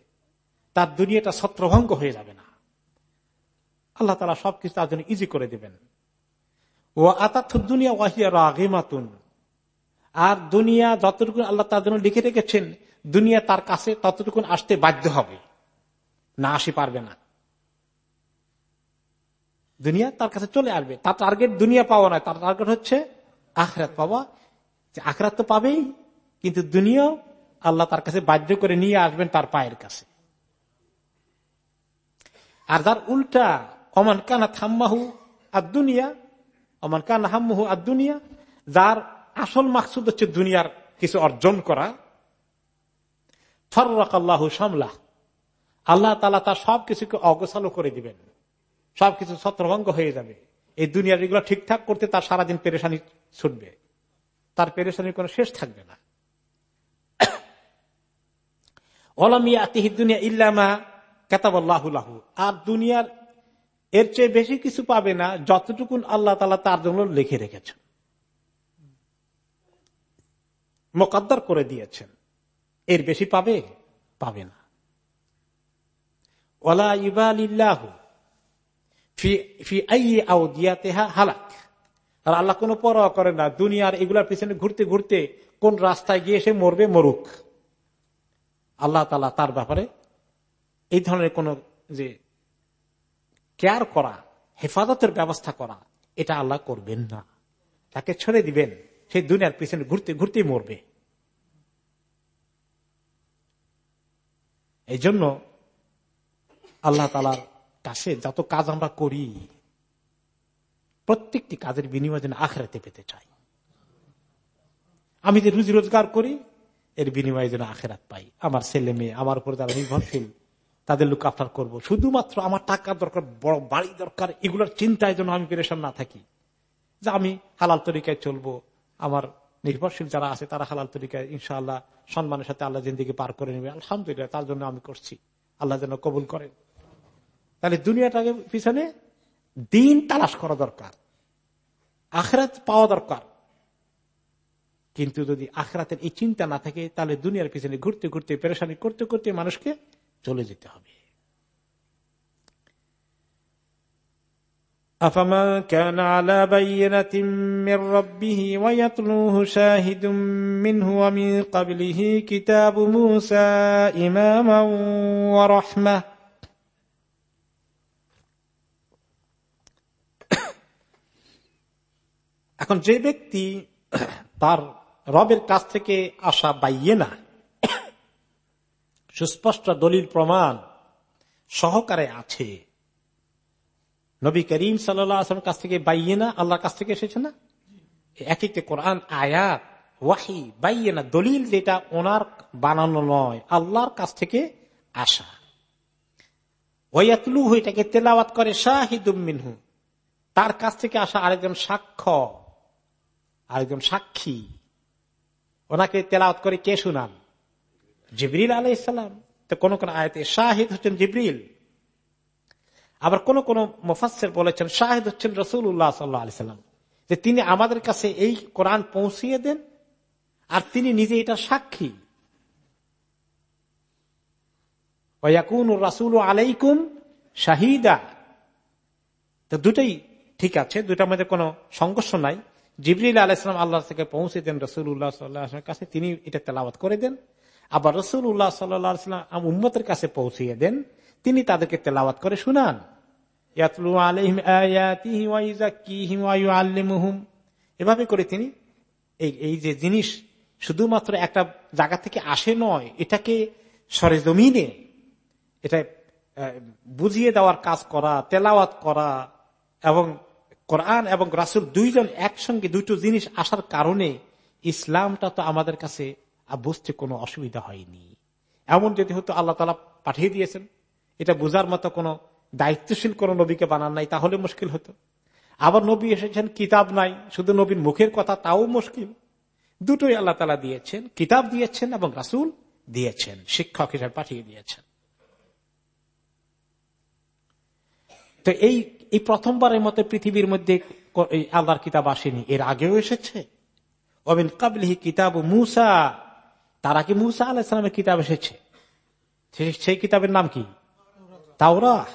তার দুনিয়াটা ছত্রভঙ্গ হয়ে যাবে না। আল্লাহ তালা সবকিছু তার জন্য ইজি করে দিবেন। ও আতার্থ দুনিয়া ওয়াহিয়া রাগেমাতুন। আর দুনিয়া যতটুকু আল্লাহ তার জন্য লিখে রেখেছেন, দুনিয়া তার কাছে ততটুকুন আসতে বাধ্য হবে। না আসি পারবে না। দুনিয়া তার কাছে চলে আসবে। তার টার্গেট দুনিয়া পাওয়া নয়। তার টার্গেট হচ্ছে আখরাত পাওয়া। আখরাত তো পাবেই, কিন্তু দুনিয়াও আল্লাহ তার কাছে বাধ্য করে নিয়ে আসবেন তার পায়ের কাছে। আর যার উল্টা অমান কানা থাম্মাহু আর দুনিয়া অমান কানা হাম্মাহু আর দুনিয়া, যার আসল মাকসুদ হচ্ছে দুনিয়ার কিছু অর্জন করা। ফররাক আল্লাহ সামলা আল্লাহ তালা তার সবকিছুকে অগোছালো করে দিবেন। সবকিছু ছত্রভঙ্গ হয়ে যাবে। এই দুনিয়ার এগুলো ঠিকঠাক করতে তার সারাদিন পেরেশানি ছুটবে। তার পেরেশানির কোনো শেষ থাকবে না। আর দুনিয়ার এর চেয়ে বেশি কিছু পাবে না যতটুকুন আল্লাহ তালা তার জন্য লিখে রেখেছেন। মোকাদ্দার করে দিয়েছেন। এর বেশি পাবে? পাবে না। ওলা ইবালিল্লাহু হালাক। আর আল্লাহ কোনো পরোয়া করে না। দুনিয়ার এগুলার পিছনে ঘুরতে ঘুরতে কোন রাস্তায় গিয়ে সে মরবে, মরুক। আল্লাহ তালা তার ব্যাপারে এই ধরনের কোন যে কেয়ার করা, হেফাজতের ব্যবস্থা করা, এটা আল্লাহ করবেন না। তাকে ছেড়ে দিবেন। সেই দুনিয়ার পিছনে ঘুরতে ঘুরতেই মরবে। এই জন্য আল্লাহ তালার কাছে যত কাজ আমরা করি, প্রত্যেকটি কাজের বিনিময় যেন আখড়াতে পেতে চাই। আমি যে রুজি রোজগার করি, এর বিনিময়ে যেন আখেরাত পাই। আমার ছেলে মেয়ে, আমার উপর যারা নির্ভরশীল, তাদের লোক আফটার করব। শুধুমাত্র আমার টাকার দরকার, বড় বাড়ি দরকার, এগুলোর চিন্তায় যেন আমি পেরেশান না থাকি। যে আমি হালাল তরিকায় চলবো, আমার নির্ভরশীল যারা আছে, তারা হালাল তরিকায় ইনশাআল্লাহ সম্মানের সাথে আল্লাহ জিন্দিকে পার করে নেবে। আলহামদুলিল্লাহ, তার জন্য আমি করছি। আল্লাহ যেন কবুল করেন। তাহলে দুনিয়াটাকে পিছনে দিন তালাশ করা দরকার আখরাত পাওয়া দরকার কিন্তু যদি আখরাতের এই চিন্তা না থাকে তাহলে দুনিয়ার পিছনে ঘুরতে ঘুরতে পেরেশানি করতে করতে মানুষকে চলে যেতে হবে أفمن كان على بينة من ربه ويتلوه شاهد منه ومن قبله كتاب موسى إماما ورحمة এখন যে ব্যক্তি তার রবের কাছ থেকে আসা বাইয়ে না, সুস্পষ্ট দলিল প্রমাণ সহকারে আছে। নবী করিম সাল্লাম কাছ থেকে বাইয়ে না, আল্লাহর কাছ থেকে এসেছে না? এক একটি কোরআন, আয়াত, ওয়াহি বাইয়ে না, দলিল যেটা ওনার বানানো নয়, আল্লাহর কাছ থেকে আসা। ওয়াতলু এটাকে তেলাওয়াত করে শাহিদুম মিনহু। তার কাছ থেকে আসা আরেকজন সাক্ষ্য। আরেকজন সাক্ষী। ওনাকে তেলাওয়াত করে কে শুনান? জিবরিল আলাই ইসলাম তো কোন কোন আয়তে শাহিদ হচ্ছেন জিবরিল। আবার কোন কোন মুফাসের বলেছেন শাহিদ হচ্ছেন রসুল উল্লাহ সাল্লাহ আলি সাল্লাম। যে তিনি আমাদের কাছে এই কোরআন পৌঁছিয়ে দেন আর তিনি নিজে এটা সাক্ষী। রাসুল আলাইকুম শাহিদা। তো দুটাই ঠিক আছে, দুটার মধ্যে কোনো সংঘর্ষ নাই। জিবরিল আলাইসলাম আল্লাহ থেকে পৌঁছে দেন রসুল উল্লাহ সাল্লাহ কাছে তিনি এটা তেলাওয়াত করে দেন। আবার রসুল উল্লাহ সাল্লাম উম্মতের কাছে পৌঁছিয়ে দেন। তিনি তাদেরকে তেলাওয়াত করে শুনান। এভাবে করে তিনি এই যে জিনিস শুধুমাত্র একটা জায়গা থেকে আসে নয়, এটাকে সরেজমিনে এটা বুঝিয়ে দেওয়ার কাজ করা, তেলাওয়াত করা এবং কোরআন এবং রাসুল দুইজন একসঙ্গে দুটো জিনিস আসার কারণে ইসলামটা তো আমাদের কাছে বুঝতে কোনো অসুবিধা হয়নি। এমন যদি হতো আল্লাহ তালা পাঠিয়ে দিয়েছেন, এটা বোঝার মতো কোনো দায়িত্বশীল কোন নবীকে বানান নাই, তাহলে মুশকিল হতো। আবার নবী এসেছেন, কিতাব নাই, শুধু নবীর মুখের কথা, তাও মুশকিল। দুটোই আল্লাহ তালা দিয়েছেন, কিতাব দিয়েছেন এবং রাসুল দিয়েছেন, শিক্ষক হিসেবে পাঠিয়ে দিয়েছেন। তো এই এই প্রথমবারের মতো পৃথিবীর মধ্যে আল্লাহর কিতাব আসেনি। এর আগেও এসেছে। অবিন কাবলিহি কিতাব মুসা। তারা কি মুসা আলাহিসামের কিতাব এসেছে? সেই কিতাবের নাম কি? তাওরা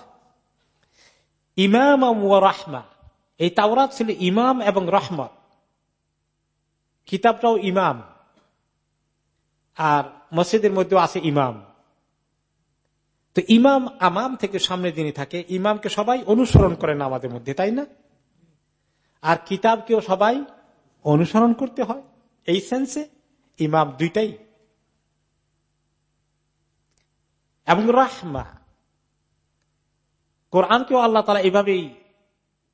ইমাম রাহমা। এই তাওরাত ছিল ইমাম এবং রহমত কিতাবটাও ইমাম। আর মসজিদের মধ্যেও আছে ইমাম। তো ইমাম আমাম থেকে সামনে যিনি থাকে, ইমামকে সবাই অনুসরণ করেন আমাদের মধ্যে, তাই না? আর কিতাবকেও সবাই অনুসরণ করতে হয়। এই সেন্সে ইমাম দুইটাই। এবং রাহমা। কোরআনকেও আল্লাহ তালা এভাবেই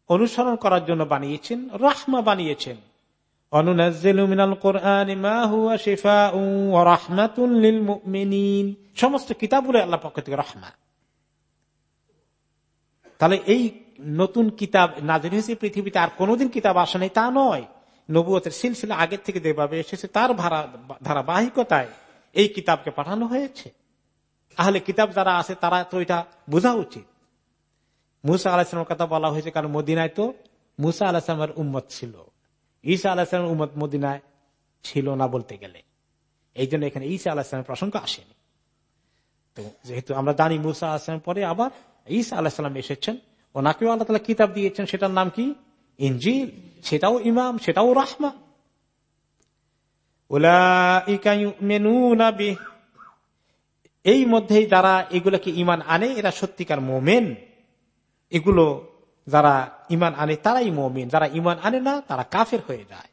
অনুসরণ করার জন্য বানিয়েছেন, রাহমা বানিয়েছেন। সমস্ত কিতাবগুলো আল্লাহ পক্ষ থেকে রহমা তাহলে এই নতুন কিতাব নাজির হয়েছে পৃথিবীতে, আর কোনোদিন কিতাব আসে নাই, তা নয়। নবুয়তের সিলসিলা আগের থেকে যেভাবে এসেছে, তার ধারাবাহিকতায় এই কিতাবকে পাঠানো হয়েছে। আহলে কিতাব যারা আছে, তারা তো এটা বোঝা উচিত। মুসা আলাহিসামের কথা বলা হয়েছে, কারণ মদিনায় তো মুসা আলাহিসামের উম্মত ছিল। ঈসা আলাহিসামের উম্মত মদিনায় ছিল না বলতে গেলে। এই জন্য এখানে ঈসা আলাহিসামের প্রসঙ্গ আসেনি। তো যেহেতু আমরা জানি মুসা আলাহিসামের পরে আবার ঈসা আলাহিসাম এসেছেন, ওনাকেও আল্লাহ তালা কিতাব দিয়েছেন, সেটার নাম কি? ইঞ্জিল সেটাও ইমাম, সেটাও রাহমা। এই মধ্যেই যারা এগুলোকে ইমান আনে, এরা সত্যিকার মোমেন। এগুলো যারা ইমান আনে, তারাই মোমেন। যারা ইমান আনে না, তারা কাফের হয়ে যায়।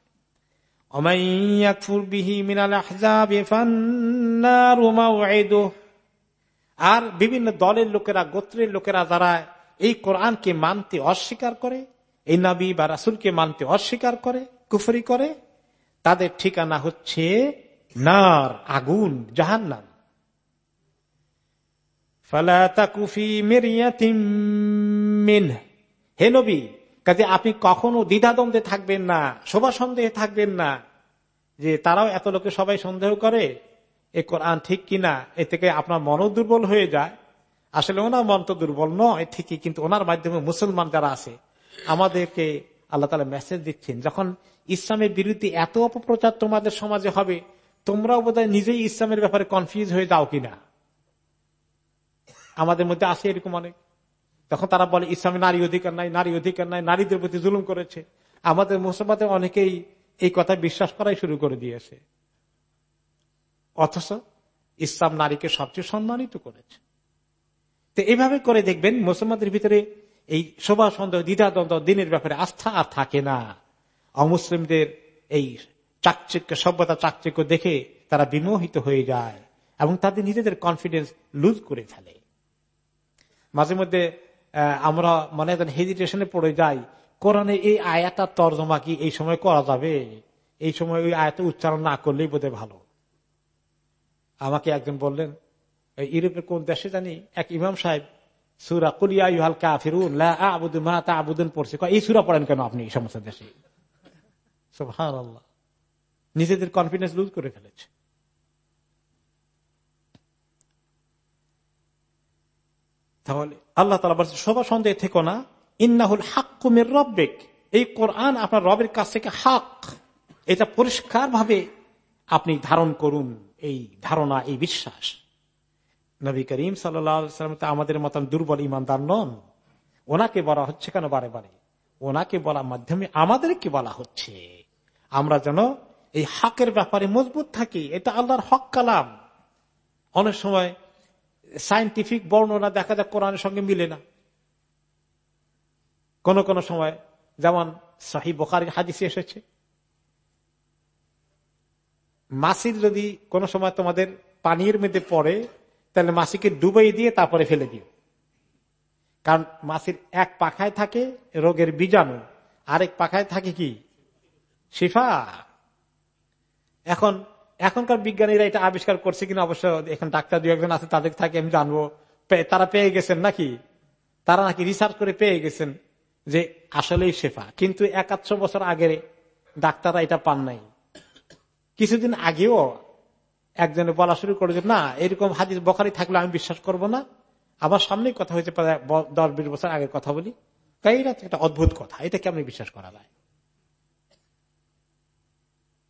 আর বিভিন্ন দলের লোকেরা, গোত্রের লোকেরা যারা এই কোরআনকে মানতে অস্বীকার করে, এই নবী বা রাসুলকে মানতে অস্বীকার করে, কুফরি করে, তাদের ঠিকানা হচ্ছে নার, আগুন জাহান নাম হে নবী, কাজে আপনি কখনো দ্বিধাদ্বন্দ্বে থাকবেন না শোভা সন্দেহে থাকবেন না, যে তারাও এত লোকে সবাই সন্দেহ করে এ কোরআন ঠিক কিনা, এ থেকে আপনার মনও দুর্বল হয়ে যায়। আসলে ওনার মন তো দুর্বল নয়, ঠিকই, কিন্তু ওনার মাধ্যমে মুসলমান যারা আছে, আমাদেরকে আল্লাহ তালা মেসেজ দিচ্ছেন, যখন ইসলামের বিরুদ্ধে এত অপপ্রচার তোমাদের সমাজে হবে, তোমরাও বোধ নিজেই ইসলামের ব্যাপারে কনফিউজ হয়ে যাও কিনা। আমাদের মধ্যে আছে এরকম অনেক। তখন তারা বলে, ইসলামে নারী অধিকার নাই, নারী অধিকার নাই, নারীদের প্রতি জুলুম করেছে। আমাদের মুসলমানদের অনেকেই এই কথা বিশ্বাস করাই শুরু করে দিয়েছে। অথচ ইসলাম নারীকে সবচেয়ে সম্মানিত করেছে। তো এইভাবে করে দেখবেন মুসলমানদের ভিতরে এই শোভা সন্দেহ দ্বিধাদ্বন্দ্ব, দিনের ব্যাপারে আস্থা আর থাকে না। অমুসলিমদের এই চাকচিক্য, সভ্যতা চাকচিক্য দেখে তারা বিমোহিত হয়ে যায় এবং তাদের নিজেদের কনফিডেন্স লুজ করে ফেলে। মাঝে মধ্যে আমরা মনে হেজিটেশনে পড়ে যাই, কোরআনে এই আয়াটা তর্জমা কি এই সময় করা যাবে? এই সময় ওই আয়াতে উচ্চারণ না করলেই বোধহয় ভালো। আমাকে একজন বললেন ইউরোপের কোন দেশে জানি এক ইমাম সাহেব সুরা কুলিয়া ইহাল কাফিরুন আবুদুন মা তা আবুদুন পড়ছে এই সুরা পড়েন কেন আপনি এই সমস্ত দেশে? নিজেদের কনফিডেন্স লুজ করে ফেলেছে। তাহলে আল্লাহ তালা বলছে সবার সন্দেহ থেকো না। ইন্নাহুল হাক্কুমের রব্বেক। এই কোরআন আপনার রবের কাছ থেকে হাক। এটা পরিষ্কার ভাবে আপনি ধারণ করুন। এই ধারণা, এই বিশ্বাস। নবী করিম সাল্লাম আমাদের মতন দুর্বল ইমানদার নন। ওনাকে বলা হচ্ছে কেন বারে বারে? ওনাকে বলার মাধ্যমে আমাদেরকে বলা হচ্ছে। আমরা যেন এই হকের ব্যাপারে মজবুত থাকি, এটা আল্লাহর হক কালাম। অনেক সময় সাইন্টিফিক বর্ণনা দেখা যায়, কোরআনের সঙ্গে মিলে না। কোন কোন সময়, যেমন সাহি বোকার হাদিসে এসেছে মাসির যদি কোন সময় তোমাদের পানির মধ্যে পড়ে, তাহলে মাসিকে ডুবাই দিয়ে তারপরে ফেলে দিও। কারণ মাসির এক পাখায় থাকে রোগের বীজাণু। আরেক পাখায় থাকে কি? শিফা। এখন, এখনকার বিজ্ঞানীরা এটা আবিষ্কার করছে কিনা অবশ্য এখন ডাক্তার দু একজন আছে, তাদের থাকে আমি জানব। তারা পেয়ে গেছেন নাকি? তারা নাকি রিসার্চ করে পেয়ে গেছেন যে আসলেই শেফা। কিন্তু একাত্তর বছর আগে ডাক্তাররা এটা পান নাই। কিছুদিন আগেও একজনে বলা শুরু করে যে, না, এরকম হাদিস বখারি থাকলে আমি বিশ্বাস করব না। আমার সামনেই কথা হয়েছে দশ বিশ বছর আগের কথা বলি। তাই এটা একটা অদ্ভুত কথা, এটা কেমন বিশ্বাস করা যায়?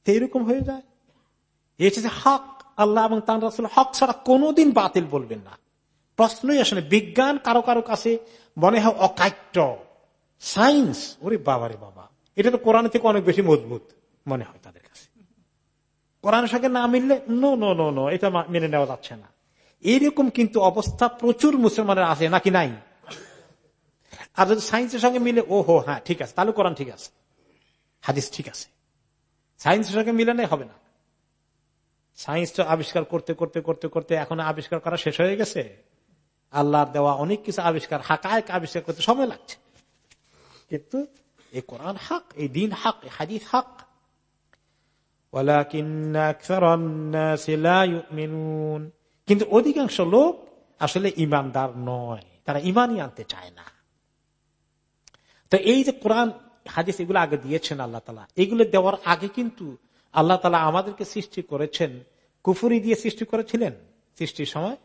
তো এরকম হয়ে যায়। যে হক, আল্লাহ এবং তার রাসুল হক ছাড়া কোনোদিন বাতিল বলবেন না। প্রশ্নই আসলে বিজ্ঞান কারও কারও কাছে মনে হয় অকাট্য। সায়েন্স, ওরে বাবারে বাবা, এটা তো কোরআন থেকে অনেক বেশি মজবুত মনে হয় তাদের কোরআনের সঙ্গে না মিললে নো নো নো নো এটা মেনে নেওয়া যাচ্ছে না। এরকম কিন্তু অবস্থা প্রচুর মুসলমানের আছে, নাকি নাই? আর যদি সায়েন্সের সঙ্গে মিলে ও হো হ্যাঁ ঠিক আছে, তাহলে কোরআন ঠিক আছে। হাদিস ঠিক আছে। সায়েন্সের সঙ্গে মিলানে হবে না। সায়েন্স তো আবিষ্কার করতে করতে করতে করতে এখন আবিষ্কার করা শেষ হয়ে গেছে। আল্লাহর দেওয়া অনেক কিছু আবিষ্কার, হাকায়ক আবিষ্কার করতে সময় লাগছে। কিন্তু এই কোরআন হক, এই দিন হক হাদিস হক কিন্তু অধিকাংশ লোক আসলে ইমানদার নয়। তারা ইমানই আনতে চায় না। তো এই যে কোরআন, হাদিস এগুলো আগে দিয়েছেন আল্লাহ তালা। এগুলো দেওয়ার আগে কিন্তু আল্লাহ তালা আমাদেরকে সৃষ্টি করেছেন। কুফুরি দিয়ে সৃষ্টি করেছিলেন? সৃষ্টির সময়?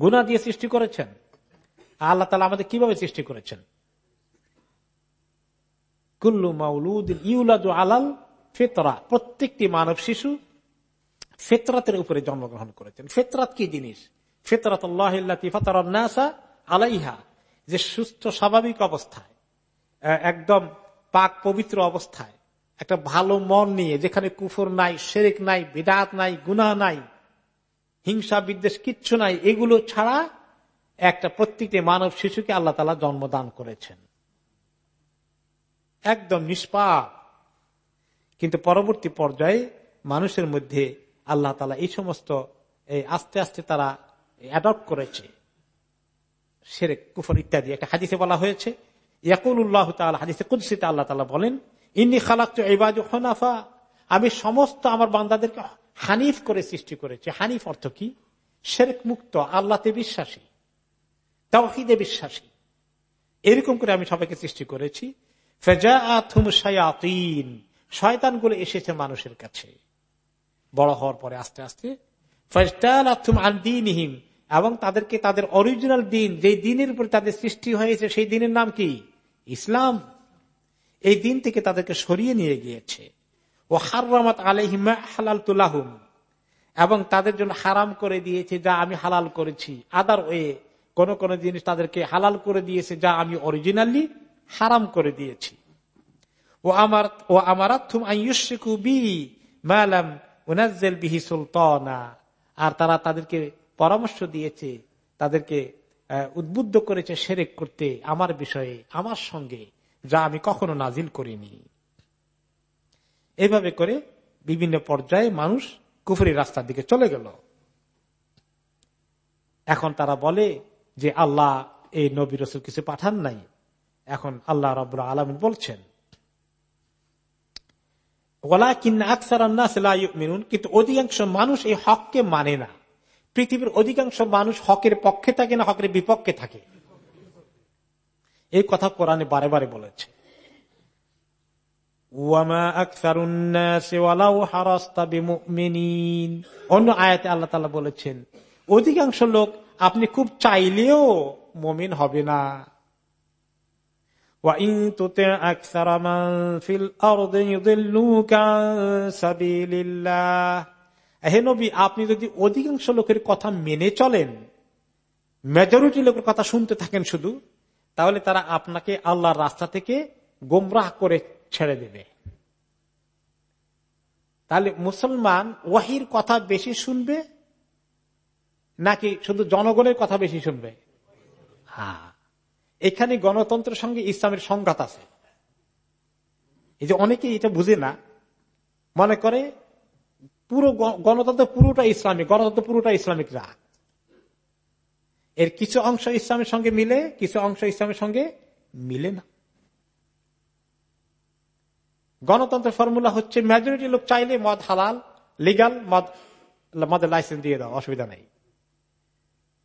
গুনা দিয়ে সৃষ্টি করেছেন? আল্লাহ তালা আমাদের কীভাবে সৃষ্টি করেছেন? কুল্লু মাউলুদ ইউলাদু আলাল ফেতরা। প্রত্যেকটি মানব শিশু ফেতরাতের উপরে জন্মগ্রহণ করেছেন। ফেতরাত কি জিনিস? ফেতরাত নাসা আলাইহা। যে সুস্থ, স্বাভাবিক অবস্থায় একদম পাক, পবিত্র অবস্থায়, একটা ভালো মন নিয়ে, যেখানে কুফর নাই, শেরেক নাই, বিদাত নাই, গুনাহ নাই, হিংসা, বিদ্বেষ কিচ্ছু নাই, এগুলো ছাড়া একটা প্রত্যেকটি মানব শিশুকে আল্লাহ তালা জন্মদান করেছেন। একদম নিষ্পাপ। কিন্তু পরবর্তী পর্যায়ে মানুষের মধ্যে আল্লাহ তালা এই সমস্ত আস্তে আস্তে তারা অ্যাডপ্ট করেছে। সেরে, কুফর ইত্যাদি। একটা হাদিসে বলা হয়েছে ইয়াকুল্লাহ তাল হাদিসে কুদ্সিতে আল্লাহ তালা বলেন, ইন্নি খালাক এবাজ হনাফা। আমি সমস্ত আমার বান্দাদেরকে হানিফ করে সৃষ্টি করেছি। হানিফ অর্থ কি? শেরেক মুক্ত, আল্লাহতে বিশ্বাসী, তাওহিদে বিশ্বাসী। এরকম করে আমি সবাইকে সৃষ্টি করেছি। শয়তান। গুলো এসেছে মানুষের কাছে। বড় হওয়ার পরে আস্তে আস্তে আনদিনহিম এবং তাদেরকে তাদের অরিজিনাল দিন যে দিনের উপর তাদের সৃষ্টি হয়েছে, সেই দিনের নাম কি? ইসলাম। এই দিন থেকে তাদেরকে সরিয়ে নিয়ে গিয়েছে। ও হারামাত আলহিমা হালাল তুলাহুম এবং তাদের জন্য হারাম করে দিয়েছে যা আমি হালাল করেছি। আদার ওয়ে কোন কোন জিনিস তাদেরকে হালাল করে দিয়েছে যা আমি অরিজিনালি হারাম করে দিয়েছি। ও আমার, ও বি মালাম উনাজ্জেল বিহি সুলতানা। আর তারা তাদেরকে পরামর্শ দিয়েছে, তাদেরকে উদ্বুদ্ধ করেছে সেরেক করতে আমার বিষয়ে, আমার সঙ্গে, যা আমি কখনো নাজিল করিনি। এভাবে করে বিভিন্ন পর্যায়ে মানুষ কুফুরি রাস্তার দিকে চলে গেল। এখন তারা বলে যে, আল্লাহ এই নবী রসুল কিছু পাঠান নাই। এখন আল্লাহ রব আলমিন বলছেন কিন্তু অধিকাংশ মানুষ এই হককে মানে না। পৃথিবীর অধিকাংশ মানুষ হকের পক্ষে থাকে না, হকের বিপক্ষে থাকে। এই কথা কোরআনে বারে বারে বলেছে। অন্য আয়াতে আল্লাহ তালা বলেছেন, অধিকাংশ লোক আপনি খুব চাইলেও মমিন হবে না। আপনি যদি অধিকাংশ লোকের কথা মেনে চলেন মেজরিটি লোকের কথা শুনতে থাকেন শুধু, তাহলে তারা আপনাকে আল্লাহর রাস্তা থেকে গোমরাহ করে ছেড়ে দেবে। তাহলে মুসলমান ওয়াহির কথা বেশি শুনবে, নাকি শুধু জনগণের কথা বেশি শুনবে? হ্যাঁ। এখানে গণতন্ত্রের সঙ্গে ইসলামের সংঘাত আছে। এই যে অনেকে এটা বুঝে না। মনে করে পুরো গণতন্ত্র পুরোটা ইসলামিক, গণতন্ত্র পুরোটা ইসলামিক রাগ এর কিছু অংশ ইসলামের সঙ্গে মিলে, কিছু অংশ ইসলামের সঙ্গে মিলে না। গণতন্ত্রের ফর্মুলা হচ্ছে মেজরিটি লোক চাইলে মদ হালাল লিগাল মদ, মদের লাইসেন্স দিয়ে দাও, অসুবিধা নেই।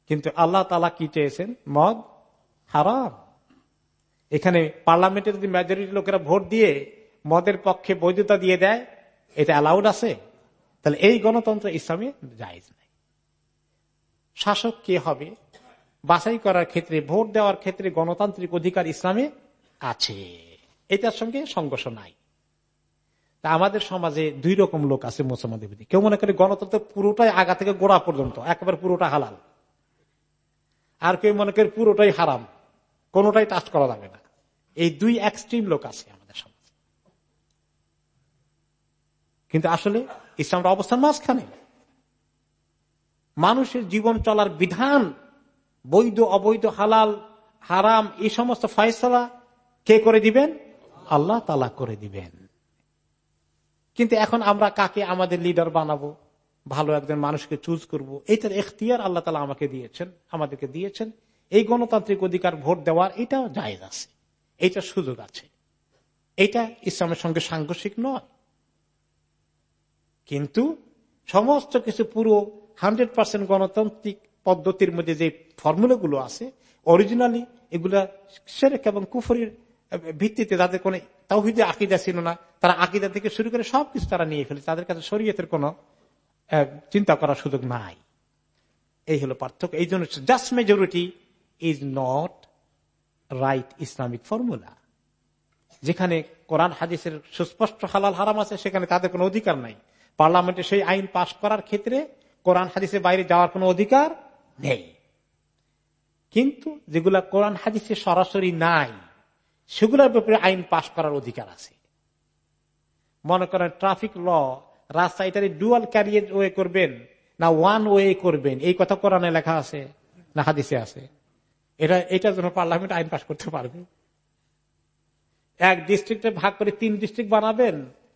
কিন্তু আল্লাহ তালা কি চেয়েছেন? মদ হারাম। এখানে পার্লামেন্টে যদি মেজরিটি লোকেরা ভোট দিয়ে মদের পক্ষে বৈধতা দিয়ে দেয়, এটা অ্যালাউড আছে? তাহলে এই গণতন্ত্র ইসলামে জায়জ নাই। শাসক কে হবে? বাছাই করার ক্ষেত্রে, ভোট দেওয়ার ক্ষেত্রে গণতান্ত্রিক অধিকার ইসলামে আছে। এটার সঙ্গে সংঘর্ষ নাই। তা আমাদের সমাজে দুই রকম লোক আছে মুসলমানদের প্রতি কেউ মনে করে গণতন্ত্র পুরোটাই আগা থেকে গোড়া পর্যন্ত, একেবারে পুরোটা হালাল। আর কেউ মনে করে পুরোটাই হারাম। কোনোটাই টাচ করা যাবে না। এই দুই এক্সট্রিম লোক আছে আমাদের সমাজে। কিন্তু আসলে ইসলামের অবস্থান মাঝখানে। মানুষের জীবন চলার বিধান, বৈধ, অবৈধ, হালাল, হারাম, এই সমস্ত ফয়সলা কে করে দিবেন? আল্লাহ তালা করে দিবেন। কিন্তু এখন আমরা কাকে আমাদের লিডার বানাবো? ভালো একজন মানুষকে চুজ করব। এইটার এখতিয়ার আল্লাহ তালা আমাকে দিয়েছেন, আমাদেরকে দিয়েছেন। এই গণতান্ত্রিক অধিকার ভোট দেওয়ার এটাও জায়েজ আছে। এটা সুযোগ আছে। এটা ইসলামের সঙ্গে সাংঘর্ষিক নয়। কিন্তু সমস্ত কিছু পুরো হান্ড্রেড পার্সেন্ট গণতান্ত্রিক পদ্ধতির মধ্যে যে ফর্মুলাগুলো আছে অরিজিনালি এগুলা সেরেক এবং কুফরির ভিত্তিতে তাদের কোন তৌহিদে আকিদা ছিল না। তারা আকিদা থেকে শুরু করে সবকিছু তারা নিয়ে ফেলে তাদের কাছে শরীয়তের কোন চিন্তা করার সুযোগ নাই। এই হলো পার্থক্য। এই জন্য just majority is not right Islamic formula যেখানে কোরআন, হাদিসের সুস্পষ্ট হালাল হারাম আছে, সেখানে তাদের কোনো অধিকার নাই। পার্লামেন্টে সেই আইন পাশ করার ক্ষেত্রে কোরআন হাদিসের বাইরে যাওয়ার কোনো অধিকার নেই। কিন্তু যেগুলা কোরআন, হাদিসে সরাসরি নাই, সেগুলোর ব্যাপারে আইন পাশ করার অধিকার আছে। মনে করেন ট্রাফিক ল, রাস্তা এটারে ডুয়াল ক্যারিয়ার ওয়ে করবেন, না ওয়ান ওয়ে করবেন? এই কথা কোরআনে লেখা আছে, না হাদিসে আছে? এটা এটার জন্য পার্লামেন্ট আইন পাশ করতে পারবে। এক ডিস্ট্রিক্টে ভাগ করে তিন ডিস্ট্রিক্ট বানাবেন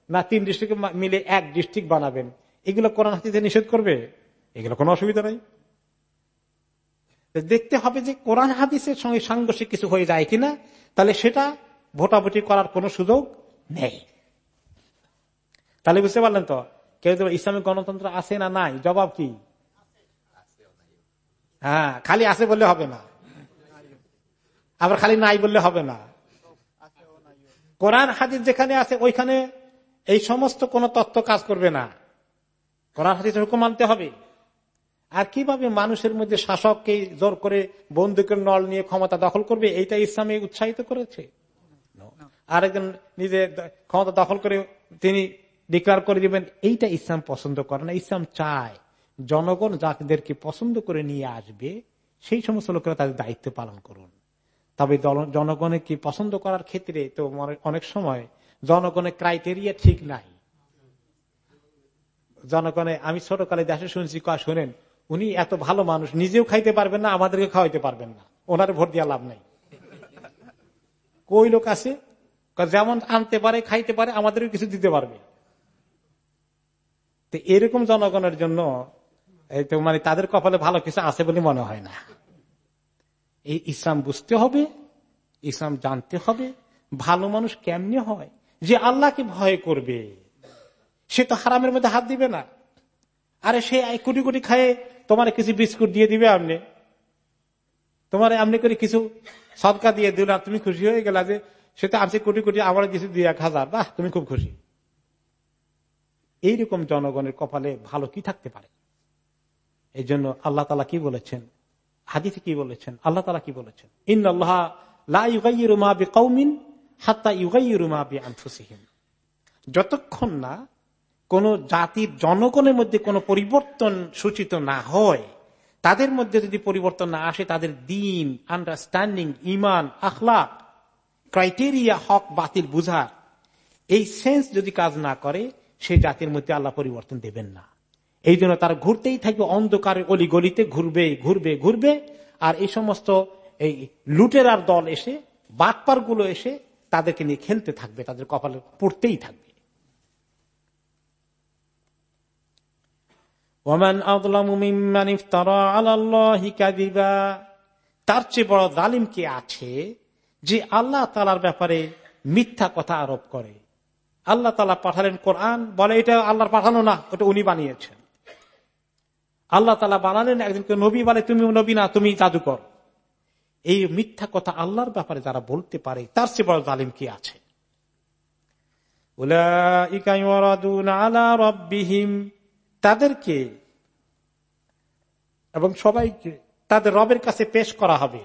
না তিন ডিস্ট্রিক্ট মিলে এক ডিস্ট্রিক্ট বানাবেন? এগুলো কোরআন হাতিতে নিষেধ করবে? এগুলো কোনো অসুবিধা নেই। দেখতে হবে যে কোরআন হাদিসের সঙ্গে সাংঘর্ষিক কিছু হয়ে যায় কিনা, তাহলে সেটা ভোটাভুটি করার কোন সুযোগ নেই। তাহলে বুঝতে পারলেন তো? কেউ তো ইসলামিক গণতন্ত্র আছে না নাই? জবাব কি? হ্যাঁ খালি আছে বললে হবে না। আবার খালি নাই বললে হবে না। কোরআন হাদিস যেখানে আছে ওইখানে এই সমস্ত কোন তত্ত্ব কাজ করবে না। কোরআন হাদিস হুকুম মানতে হবে। আর কীভাবে মানুষের মধ্যে শাসককে জোর করে বন্দুকের নল নিয়ে ক্ষমতা দখল করবে এইটা ইসলামে উৎসাহিত করেছে। আরেকজন নিজে ক্ষমতা দখল করে তিনি ডিক্লার করে দিবেন এইটা ইসলাম পছন্দ করে না ইসলাম চায় জনগণ যাদেরকে পছন্দ করে নিয়ে আসবে সেই সমস্ত লোকেরা তাদের দায়িত্ব পালন করুন। তবে জনগণের কি পছন্দ করার ক্ষেত্রে তো অনেক সময় জনগণের ক্রাইটেরিয়া ঠিক নাই। জনগণে, আমি ছোটকালে দেশে শুনছি শোনেন, উনি এত ভালো মানুষ, নিজেও খাইতে পারবেন না, আমাদেরকে খাওয়াইতে পারবেন না। ওনার ভোট দেওয়া লাভ নাই। কই লোক আছে? যেমন আনতে পারে, খাইতে পারে, আমাদেরও কিছু দিতে পারবে। তো এরকম জনগণের জন্য মানে তাদের কপালে ভালো কিছু আছে বলে মনে হয় না। এই ইসলাম বুঝতে হবে, ইসলাম জানতে হবে, ভালো মানুষ কেমনে হয়? যে আল্লাহকে ভয় করবে, সে তো হারামের মধ্যে হাত দিবে না। আরে সে কোটি কোটি খায়ে তোমার কিছু বিস্কুট দিয়ে দিবে আপনি তোমার এমনি করে কিছু সদকা দিয়ে দিল তুমি খুশি হয়ে গেলা যে সে তো আছে কোটি কোটি, আমার কিছু দিয়ে এক হাজার। বাহ, তুমি খুব খুশি। এইরকম জনগণের কপালে ভালো কি থাকতে পারে? এই জন্য আল্লাহ তালা কি বলেছেন? হাদিতে কি বলেছেন? আল্লাহ তালা কি বলেছেন? ইন আল্লাহ কৌমিন হাত্তা যতক্ষণ না কোন জাতির জনগণের মধ্যে কোন পরিবর্তন সূচিত না হয়, তাদের মধ্যে যদি পরিবর্তন না আসে, তাদের দিন, আন্ডারস্ট্যান্ডিং, ইমান, আখলাক, ক্রাইটেরিয়া, হক, বাতিল বুঝার, এই সেন্স যদি কাজ না করে সেই জাতির মধ্যে আল্লাহ পরিবর্তন দেবেন না। এই জন্য তারা ঘুরতেই থাকবে, অন্ধকারের অলি গলিতে ঘুরবে ঘুরবে ঘুরবে। আর এই সমস্ত এই লুটেরার দল এসে বাটপারগুলো এসে তাদেরকে নিয়ে খেলতে থাকবে, তাদের কপালে পড়তেই থাকবে। তার চেয়ে বড় জালিম কে আছে যে আল্লাহ তালার ব্যাপারে মিথ্যা কথা আরোপ করে? আল্লাহ তালা পাঠালেন কোরআন, বলে এটা আল্লাহর পাঠানো না, ওটা উনি বানিয়েছেন। আল্লাহ তালা বানালেন একজনকে নবী বলে, তুমি নবী না, তুমি জাদুকর। এই মিথ্যা কথা আল্লাহর ব্যাপারে যারা বলতে পারে, তার চেয়ে বড় জালিম কি আছে? তাদেরকে এবং সবাইকে তাদের রবের কাছে পেশ করা হবে।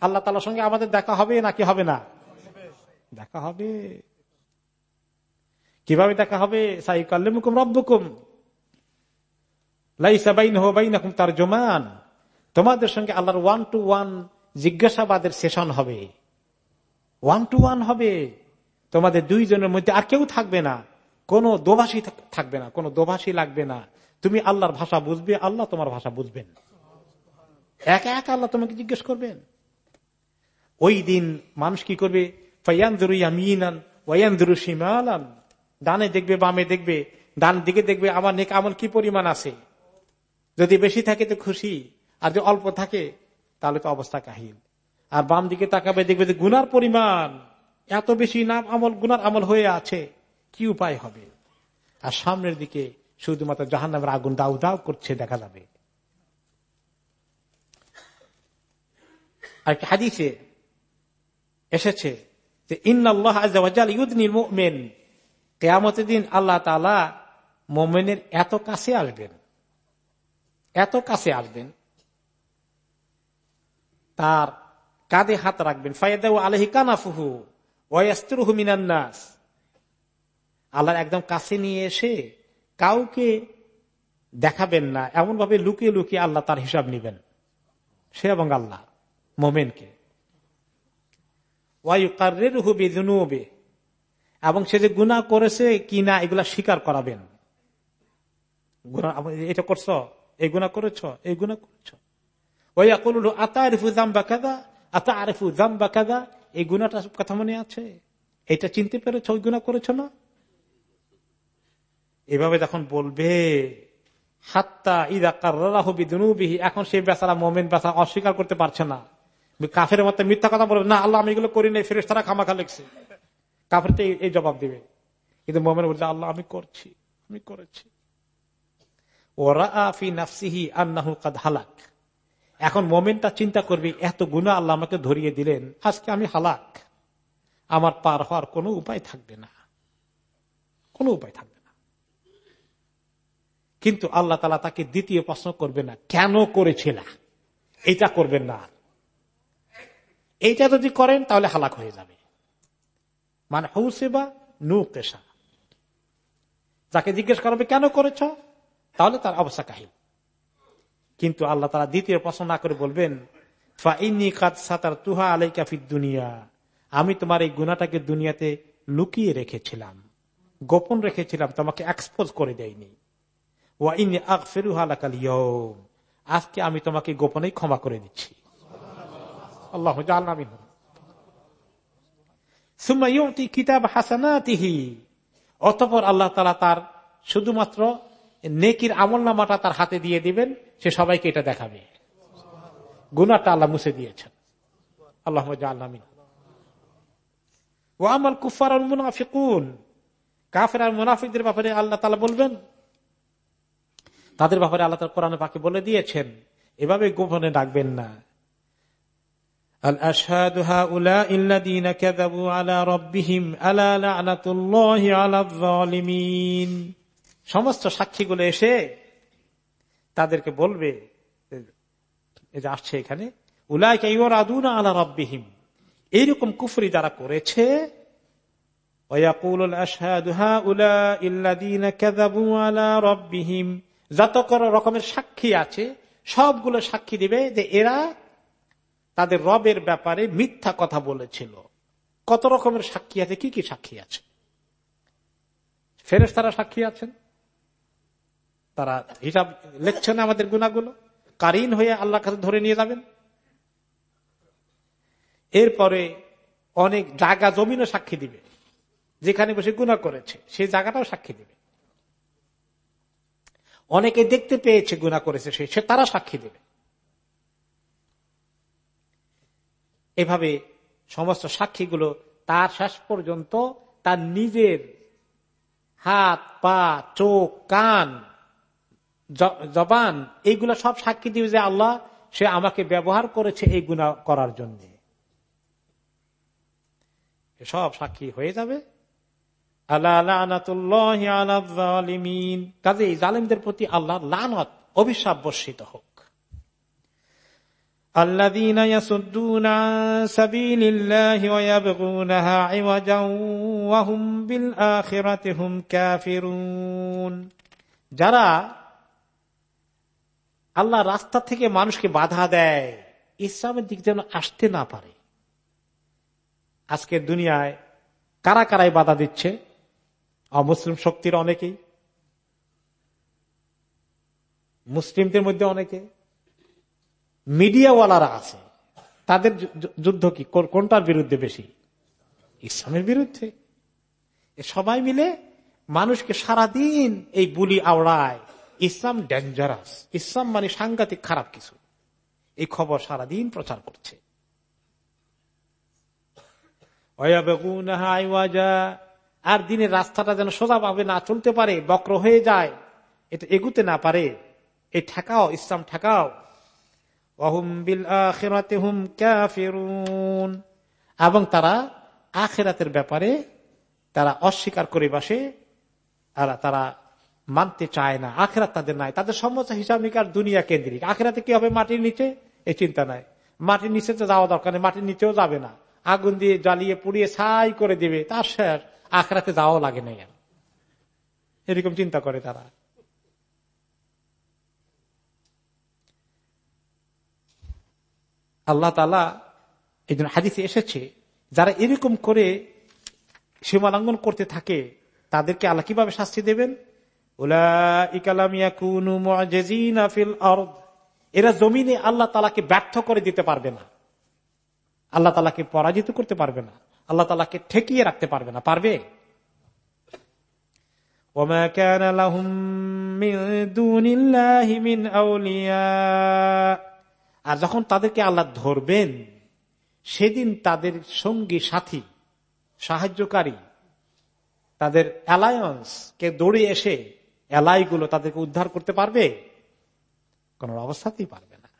আল্লাহ তালার সঙ্গে আমাদের দেখা হবে নাকি হবে না? দেখা হবে। কীভাবে দেখা হবে? সাই কাল্লিমুকুম রব্বুকুম। তার জমান তোমাদের সঙ্গে আল্লাহর ওয়ান টু ওয়ান জিজ্ঞাসাবাদের সেশন হবে। ওয়ান টু ওয়ান হবে। তোমাদের দুইজনের মধ্যে আর কেউ থাকবে না। কোনো দোভাষী থাকবে না, কোনো দোভাষী লাগবে না। তুমি আল্লাহর ভাষা বুঝবে, আল্লাহ তোমার ভাষা বুঝবেন। একা একা আল্লাহ তোমাকে জিজ্ঞেস করবেন। ওই দিন মানুষ কি করবে? ডানে দেখবে, বামে দেখবে, ডান দিকে দেখবে, আমার নেক আমল কি পরিমাণ আছে? যদি বেশি থাকে তো খুশি, আর যদি অল্প থাকে, তাহলে তো অবস্থা কাহিল। আর বাম দিকে তাকাবে, দেখবে যে গুনার পরিমাণ, এত বেশি নাম আমল, গুনার আমল হয়ে আছে, কি উপায় হবে? আর সামনের দিকে শুধুমাত্র জাহান নামের আগুন দাউ দাউ করছে দেখা যাবে। আর হাদিসে এসেছে যে ইন্নআল্লাহ কেয়ামতের দিন আল্লাহ তালা মোমেনের এত কাছে আসবেন। এত কাছে আসবেন, তার কাঁধে হাত রাখবেন। ফায়দাউ আলহি কানাফুহু ওয়াস্তুরহু মিনান্নাস আল্লাহ একদম কাছে নিয়ে এসে কাউকে দেখাবেন না এমন ভাবে লুকিয়ে লুকিয়ে আল্লাহ তার হিসাব নিবেন। সে এবং আল্লাহ, মোমেনকে। এবং সে যে গুণা করেছে কি না, এগুলা স্বীকার করাবেন। এটা করছ? এই গুণা করেছ এই গুণা করেছ। ওই আকল আতা আরিফু জাম্বা কাদা আতা আরিফু জাম্বা কাদা এই গুণাটা কথা মনে আছে? এটা চিনতে পেরেছ ওই গুণা করেছ না? এভাবে যখন বলবে, হাত্তা ইদা কার্লাহবিহি এখন সেই বেচারা মোমেন বেচা অস্বীকার করতে পারছে না। কাফের মতো মিথ্যা কথা বলবে, না, আল্লাহ আমি এগুলো করি নাই ফেরেস তারা খামাখা লেগছে। কাফের এই জবাব দিবে। কিন্তু মোমেন বলছে আল্লাহ আমি করছি, আমি করেছি। এখন মোমেনটা চিন্তা করবি, এত গুণা আল্লাহ আমাকে ধরিয়ে দিলেন, আজকে আমি হালাক। আমার পার হওয়ার কোনো উপায় থাকবে না। কোনো উপায় থাকবে না। কিন্তু আল্লাহ তালা তাকে দ্বিতীয় প্রশ্ন করবে না, কেন করেছিল? এটা করবেন না। এইটা যদি করেন, তাহলে হালাক হয়ে যাবে। মানে হৌসেবা নু পেশা যাকে জিজ্ঞেস করবে, কেন করেছ? তাহলে তার অবস্থা কাহিল। কিন্তু আল্লাহ তারা দ্বিতীয় প্রশ্ন না করে বলবেন তুহা দুনিয়া। আমি তোমার এই গুণাটাকে দুনিয়াতে লুকিয়ে রেখেছিলাম, গোপন রেখেছিলাম, তোমাকে এক্সপোজ করে দেয়নি। আজকে আমি তোমাকে গোপনেই ক্ষমা করে দিচ্ছি। আল্লাহ কিতাব হাসানাতিহি। অতপর আল্লাহ তালা তার শুধুমাত্র নেকির আমল নামাটা তার হাতে দিয়ে দিবেন, সে সবাইকে এটা দেখাবে। গুনাটা আল্লাহ মুছে দিয়েছেন। আল্লাহ আল্লামিন ও আমল কুফার মুনাফিকুন। কাফের আর মুনাফিকদের ব্যাপারে আল্লাহ তালা বলবেন? তাদের ব্যাপারে আল্লাহ তালা কোরআন পাকে বলে দিয়েছেন। এভাবে গোপনে ডাকবেন না। আলা সমস্ত সাক্ষীগুলো এসে তাদেরকে বলবে আসছে এখানে আলা রব্বিহিম। এইরকম কুফরি যারা করেছে যত রকমের সাক্ষী আছে, সবগুলো সাক্ষী দিবে যে এরা তাদের রবের ব্যাপারে মিথ্যা কথা বলেছিল। কত রকমের সাক্ষী আছে, কি কি সাক্ষী আছে? ফেরেস তারা সাক্ষী আছেন? তারা হিসাব লিখছেন আমাদের গুণাগুলো। কারিন হয়ে আল্লাহ কাছে ধরে নিয়ে যাবেন। এরপরে অনেক জায়গা জমিনও সাক্ষী দিবে। যেখানে বসে গুণা করেছে সেই জায়গাটাও সাক্ষী দিবে। অনেকে দেখতে পেয়েছে গুণা করেছে সে তারা সাক্ষী দেবে। এভাবে সমস্ত সাক্ষীগুলো তার শেষ পর্যন্ত তার নিজের হাত, পা, চোখ, কান জবান, এইগুলা সব সাক্ষী দিবে যে আল্লাহ, সে আমাকে ব্যবহার করেছে এই গুণা করার জন্য। সব সাক্ষী হয়ে যাবে। কাজে জালিমদের প্রতি আল্লাহ লানত অভিশাপ বর্ষিত হোক যারা আল্লাহ রাস্তা থেকে মানুষকে বাধা দেয়। ইসলামের দিক যেন আসতে না পারে। আজকের দুনিয়ায় কারা কারাই বাধা দিচ্ছে? অমুসলিম শক্তির অনেকেই। মুসলিমদের মধ্যে অনেকে। মিডিয়াওয়ালারা আছে। তাদের যুদ্ধ কি? কোনটার বিরুদ্ধে বেশি? ইসলামের বিরুদ্ধে। সবাই মিলে মানুষকে সারাদিন এই বুলি আওড়ায়। ইসলাম ডেঞ্জারাস ইসলাম মানে সাংঘাতিক খারাপ কিছু। এই খবর সারাদিন প্রচার করছে। আর দিনের রাস্তাটা যেন সোজা ভাবে না চলতে পারে, বক্র হয়ে যায়, এটা এগুতে না পারে। এই ঠেকাও, ইসলাম ঠেকাও। এবং তারা আখেরাতের ব্যাপারে তারা অস্বীকার করে বসে, আর তারা মানতে চায় না, আখেরাত তাদের নাই। তাদের সমস্ত হিসাব নিকার দুনিয়া কেন্দ্রিক। আখেরাতে কি হবে মাটির নিচে? এই চিন্তা নাই। মাটির নিচে তো যাওয়া দরকার নেই, মাটির নিচেও যাবে না। আগুন দিয়ে জ্বালিয়ে পুড়িয়ে ছাই করে দিবে তার স্যার, আখরাতে যাওয়া লাগে না এরকম চিন্তা করে তারা। আল্লাহ তালা এই জন্য হাদিসে এসেছে, যারা এরকম করে সীমালঙ্ঘন করতে থাকে, তাদেরকে আল্লাহ কীভাবে শাস্তি দেবেন? এরা জমিনে আল্লাহ তালাকে ব্যর্থ করে দিতে পারবে না। আল্লাহ তালাকে পরাজিত করতে পারবে না। আল্লাহ তালাকে ঠেকিয়ে রাখতে পারবে না। পারবে? আর যখন তাদেরকে আল্লাহ ধরবেন, সেদিন তাদের সঙ্গী সাথী, সাহায্যকারী, তাদের অ্যালায়েন্স কে দৌড়ে এসে এলাইগুলো তাদেরকে উদ্ধার করতে পারবে? কোন অবস্থাতেই পারবে না।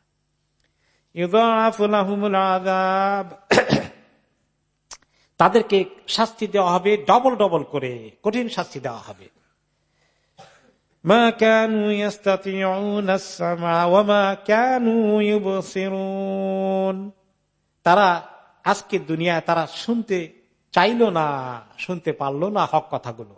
তাদেরকে শাস্তি দেওয়া হবে, ডবল ডবল করে, কঠিন শাস্তি দেওয়া হবে। তারা আজকে দুনিয়ায় তারা শুনতে চাইল না, শুনতে পারল না হক কথাগুলো।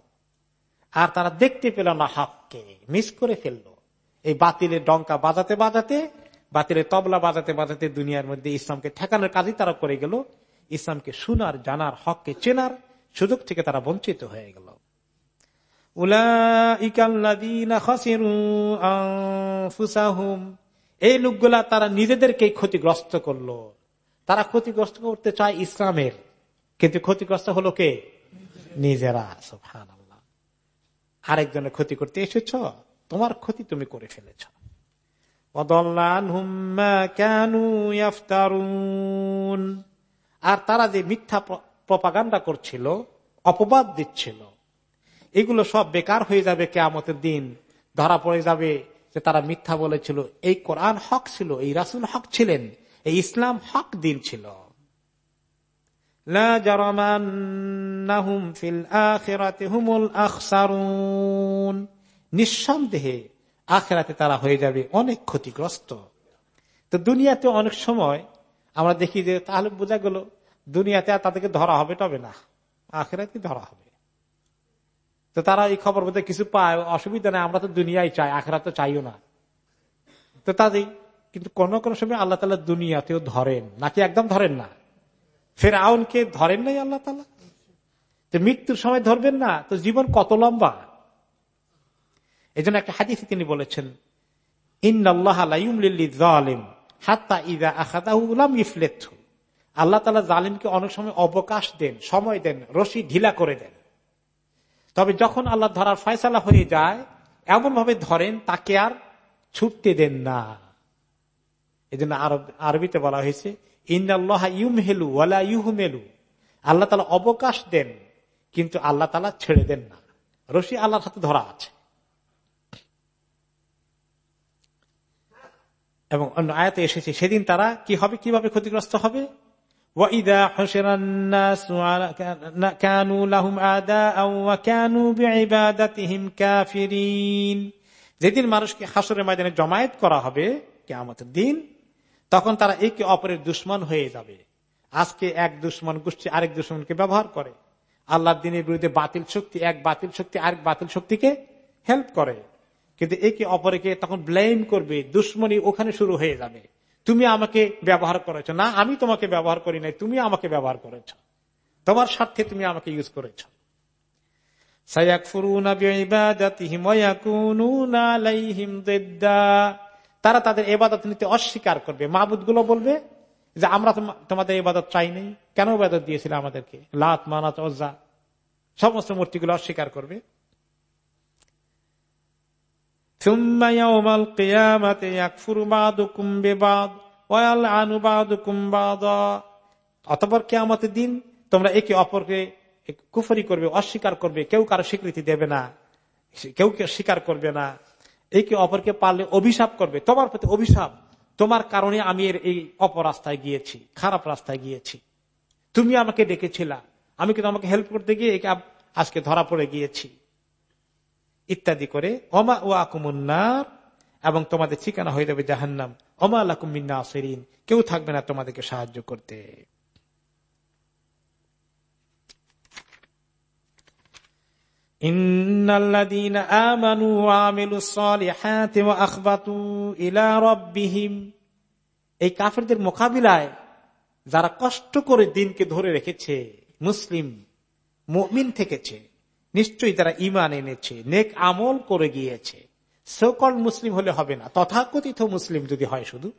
আর তারা দেখতে পেল না হককে, মিস করে ফেলল। এই বাতিলের ডঙ্কা বাজাতে বাজাতে, বাতিলের তবলা বাজাতে বাজাতে দুনিয়ার মধ্যে ইসলামকে ঠেকানোর কাজই তারা করে গেল। ইসলামকে শোনার, জানার, হককে চেনার সুযোগ থেকে তারা বঞ্চিত হয়ে গেল। এই লোকগুলা তারা নিজেদেরকে ক্ষতিগ্রস্ত করল। তারা ক্ষতিগ্রস্ত করতে চায় ইসলামের। কিন্তু ক্ষতিগ্রস্ত হলো কে? নিজেরা আরেকজনের ক্ষতি করতে এসেছ, তোমার ক্ষতি তুমি করে ফেলেছ। আর তারা যে মিথ্যা প্রপাগান্ডা করছিল, অপবাদ দিচ্ছিল, এগুলো সব বেকার হয়ে যাবে কেয়ামতের দিন। ধরা পড়ে যাবে যে তারা মিথ্যা বলেছিল। এই কোরআন হক ছিল, এই রাসুল হক ছিলেন, এই ইসলাম হক দিন ছিল। নিঃসন্দেহে আখেরাতে তারা হয়ে যাবে অনেক ক্ষতিগ্রস্ত। তো দুনিয়াতে অনেক সময় আমরা দেখি যে তাহলে বোঝা গেল, দুনিয়াতে আর তাদেরকে ধরা হবে তবে না আখেরাতে ধরা হবে। তো তারা এই খবর বলতে কিছু পায়, অসুবিধা নেই, আমরা তো দুনিয়ায় চাই আখেরা তো চাইও না। তো তাদের, কিন্তু কোন কোন সময় আল্লাহ তালা দুনিয়াতেও ধরেন, নাকি একদম ধরেন না। ফের আউনকে ধরেন নাই আল্লাহ তালা তো মৃত্যুর সময় ধরবেন না, তো জীবন কত লম্বা? এই জন্য একটা হাদিসে তিনি বলেছেন আল্লাহ তালা জালিমকে অনেক সময় অবকাশ দেন, সময় দেন, রশি ঢিলা করে দেন। তবে যখন আল্লাহ ধরার ফয়সালা হয়ে যায় এমন ভাবে ধরেন, তাকে আর ছুটতে দেন না। এই জন্য আরবিতে বলা হয়েছে ইন্দাল্লাহ ইউম হেলু ওয়ালা ইউহমেলু। আল্লাহ তালা অবকাশ দেন, কিন্তু আল্লাহ তালা ছেড়ে দেন না। রশি আল্লাহর হাতে ধরা আছে। এবং অন্য আয়াতে এসেছে, সেদিন তারা কি হবে, কীভাবে ক্ষতিগ্রস্ত হবে? যেদিন মানুষকে হাসরের ময়দানে জমায়েত করা হবে কেমতের দিন তখন তারা একে অপরের দুশ্মন হয়ে যাবে। আজকে এক দুশ্মন গোষ্ঠী আরেক দুশ্মনকে ব্যবহার করে। আল্লাহর দিনের বিরুদ্ধে বাতিল শক্তি এক বাতিল শক্তি আরেক বাতিল শক্তিকে হেল্প করে। কিন্তু একে অপরকে তখন ব্লেম করবে, দুশ্মনী ওখানে শুরু হয়ে যাবে। তুমি আমাকে ব্যবহার করেছ। না, আমি তোমাকে ব্যবহার করি নাই, তুমি আমাকে ব্যবহার করেছ। তোমার স্বার্থে তুমি আমাকে ইউজ করেছ। তারা তাদের এবাদত নিতে অস্বীকার করবে। মাহবুদগুলো বলবে যে, আমরা তোমাদের এবাদত চাই নেই। কেন এবাদত দিয়েছিল আমাদেরকে? লাত, মানাত অজা সমস্ত মূর্তিগুলো অস্বীকার করবে। দিন তোমরা একে অপরকে কুফরি করবে, অস্বীকার করবে। কেউ কারও স্বীকৃতি দেবে না। কেউ কেউ স্বীকার করবে না। একে অপরকে পারলে অভিশাপ করবে। তোমার প্রতি অভিশাপ। তোমার কারণে আমি এর এই অপরাস্তায় গিয়েছি, খারাপ রাস্তায় গিয়েছি। তুমি আমাকে ডেকেছিলা। আমি কিন্তু আমাকে হেল্প করতে গিয়ে একে আজকে ধরা পড়ে গিয়েছি। ইত্যাদি করে অমা ও আকুমুন্নার এবং তোমাদের ঠিকানা হয়ে যাবে জাহান্নাম। অমা আলাকুমিন্না আসেরিন কেউ থাকবে না তোমাদেরকে সাহায্য করতে। এই কাফেরদের মোকাবিলায় যারা কষ্ট করে দিনকে ধরে রেখেছে, মুসলিম, মুমিন থেকেছে, নিশ্চয়ই তারা ইমান এনেছে, নেক আমল করে গিয়েছে। সকল মুসলিম হলে হবে না। তথাকথিত মুসলিম যদি হয় শুধু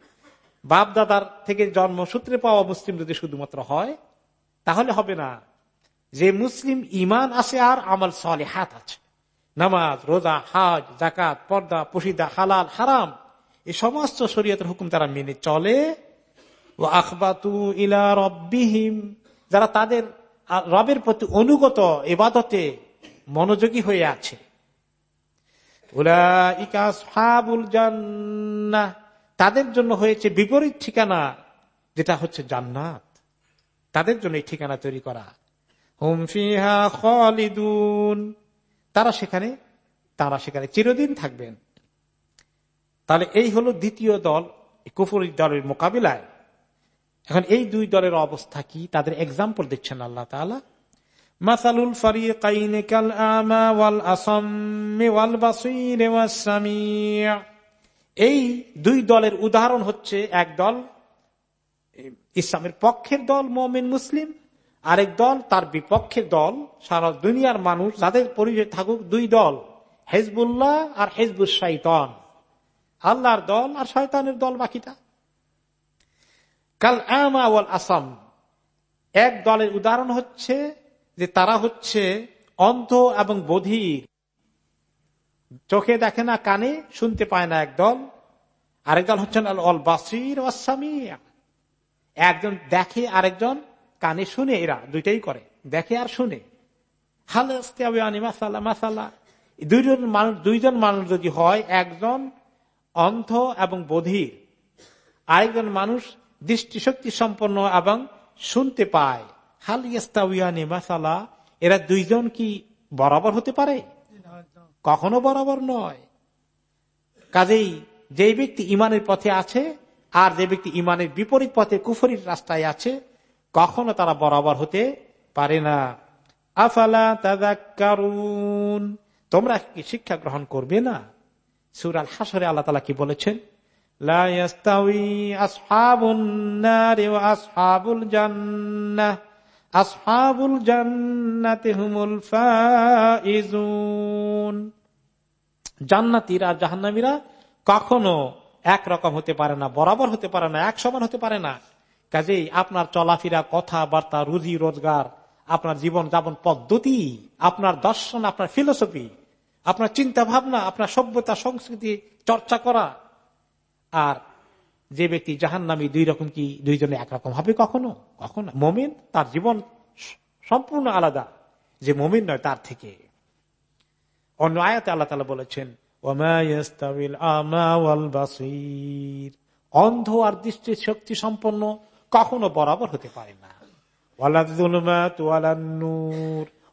বাপ দাদার থেকে জন্মসূত্রে পাওয়া মুসলিম যদি শুধুমাত্র হয়, তাহলে হবে না। যে মুসলিম ইমান আছে আর আমল সলে হাত আছে। নামাজ, রোজা, হাজ জাকাত পর্দা, পশিদা, হালাল, হারাম, এই সমস্ত শরীয়তের হুকুম তারা মেনে চলে। ও আখবাতু ইলা রব্বিহিম, যারা তাদের রবের প্রতি অনুগত এবাদতে মনোযোগী হয়ে আছে। তাদের জন্য হয়েছে বিপরীত ঠিকানা, যেটা হচ্ছে জান্নাত। তাদের জন্য এই ঠিকানা তৈরি করা। হুম খালিদুন। তারা সেখানে তারা সেখানে চিরদিন থাকবেন। তাহলে এই হলো দ্বিতীয় দল কুফুরি দলের মোকাবিলায়। এখন এই দুই দলের অবস্থা কি? তাদের এক্সাম্পল দিচ্ছেন আল্লাহ তালা মাসালুল এই দুই দলের উদাহরণ হচ্ছে এক দল, ইসলামের পক্ষের দল, মমিন, মুসলিম আরেক দল, তার বিপক্ষে দল, সারা দুনিয়ার মানুষ যাদের পরিচয় থাকুক, দুই দল, হেজবুল্লাহ আর হেজবুল শাইতান। আল্লাহর দল আর শয়তানের দল বাকিটা। কাল আসাম। এক দলের উদাহরণ হচ্ছে যে তারা হচ্ছে অন্ধ এবং বধির। চোখে দেখে না, কানে শুনতে পায় না একদল আরেক দল হচ্ছেন অল বাসির একজন দেখে, আরেকজন কানে শুনে এরা, দুইটাই করে। দেখে আর শুনে। মাসালা মাসালা। দুইজন মানুষ দুইজন মানুষ যদি হয়, একজন অন্ধ এবং বধির। আরেকজন মানুষ দৃষ্টিশক্তি সম্পন্ন এবং শুনতে পায়। হাল ইস্তাউয়ানি মাসালা, এরা দুইজন কি বরাবর হতে পারে? কখনো বরাবর নয়। কাজেই যে ব্যক্তি ইমানের পথে আছে, আর যে ব্যক্তি ইমানের বিপরীত পথে কুফরির রাস্তায় আছে কখনো তারা বরাবর হতে পারে না। আফালা তাদাক্কারুন তোমরা কি শিক্ষা গ্রহণ করবে না? সুরাল হাসরে আল্লাহ তালা কি বলেছেন? জান্নাতিরা, জাহান্নামীরা কখনো একরকম হতে পারে না, বরাবর হতে পারে না, এক সমান হতে পারে না। কাজেই আপনার চলাফেরা, কথাবার্তা, রুজি, রোজগার, আপনার জীবন যাপন পদ্ধতি, আপনার দর্শন, আপনার ফিলোসফি আপনার চিন্তা ভাবনা আপনার সভ্যতা, সংস্কৃতি, চর্চা করা। আর যে ব্যক্তি জাহান নামি দুই রকম কি? দুইজনে একরকম হবে কখনো? কখনো। মমিন, তার জীবন সম্পূর্ণ আলাদা। যে মমিন নয়, তার থেকে। অন্য আয়াতে আল্লাহ তালা বলেছেন অন্ধ আর দৃষ্টি শক্তি সম্পন্ন কখনো বরাবর হতে পারে না।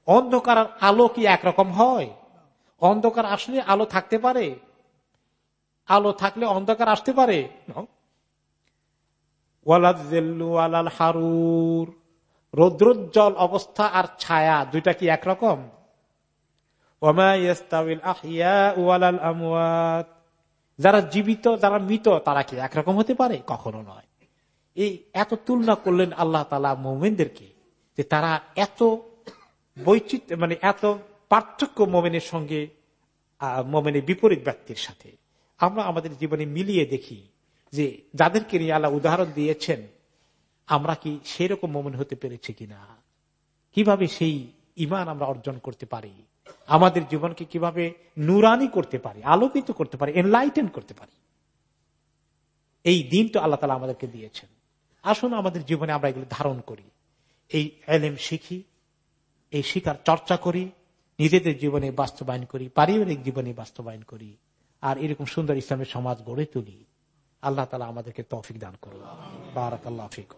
অন্ধকার আর আলো কি একরকম হয়? অন্ধকার আসলে আলো থাকতে পারে। আলো থাকলে অন্ধকার আসতে পারে। আলাল হারুর। রৌদ্রোজ্জ্বল অবস্থা আর ছায়া দুইটা কি একরকম? যারা জীবিত যারা মৃত তারা কি একরকম হতে পারে? কখনো নয়। এই এত তুলনা করলেন আল্লাহ তালা মোমেনদেরকে যে তারা এত বৈচিত্র্য মানে এত পার্থক্য মোমেনের সঙ্গে মোমেনের বিপরীত ব্যক্তির সাথে। আমরা আমাদের জীবনে মিলিয়ে দেখি যে যাদেরকে নিয়ে আল্লাহ উদাহরণ দিয়েছেন, আমরা কি সেরকম মোমেন হতে পেরেছি কিনা? কীভাবে সেই ইমান আমরা অর্জন করতে পারি? আমাদের জীবনকে কীভাবে নুরানি করতে পারি, আলোকিত করতে পারি এনলাইটেন করতে পারি? এই দিন তো আল্লাহ তালা আমাদেরকে দিয়েছেন। আসুন আমাদের জীবনে আমরা এগুলো ধারণ করি। এই এলেম শিখি, এই শিকার চর্চা করি, নিজেদের জীবনে বাস্তবায়ন করি, পারিবারিক জীবনে বাস্তবায়ন করি, আর এরকম সুন্দর ইসলামের সমাজ গড়ে তুলি। আল্লাহ তালা আমাদেরকে তৌফিক দান করুন। বারাক আল্লাহ ফিক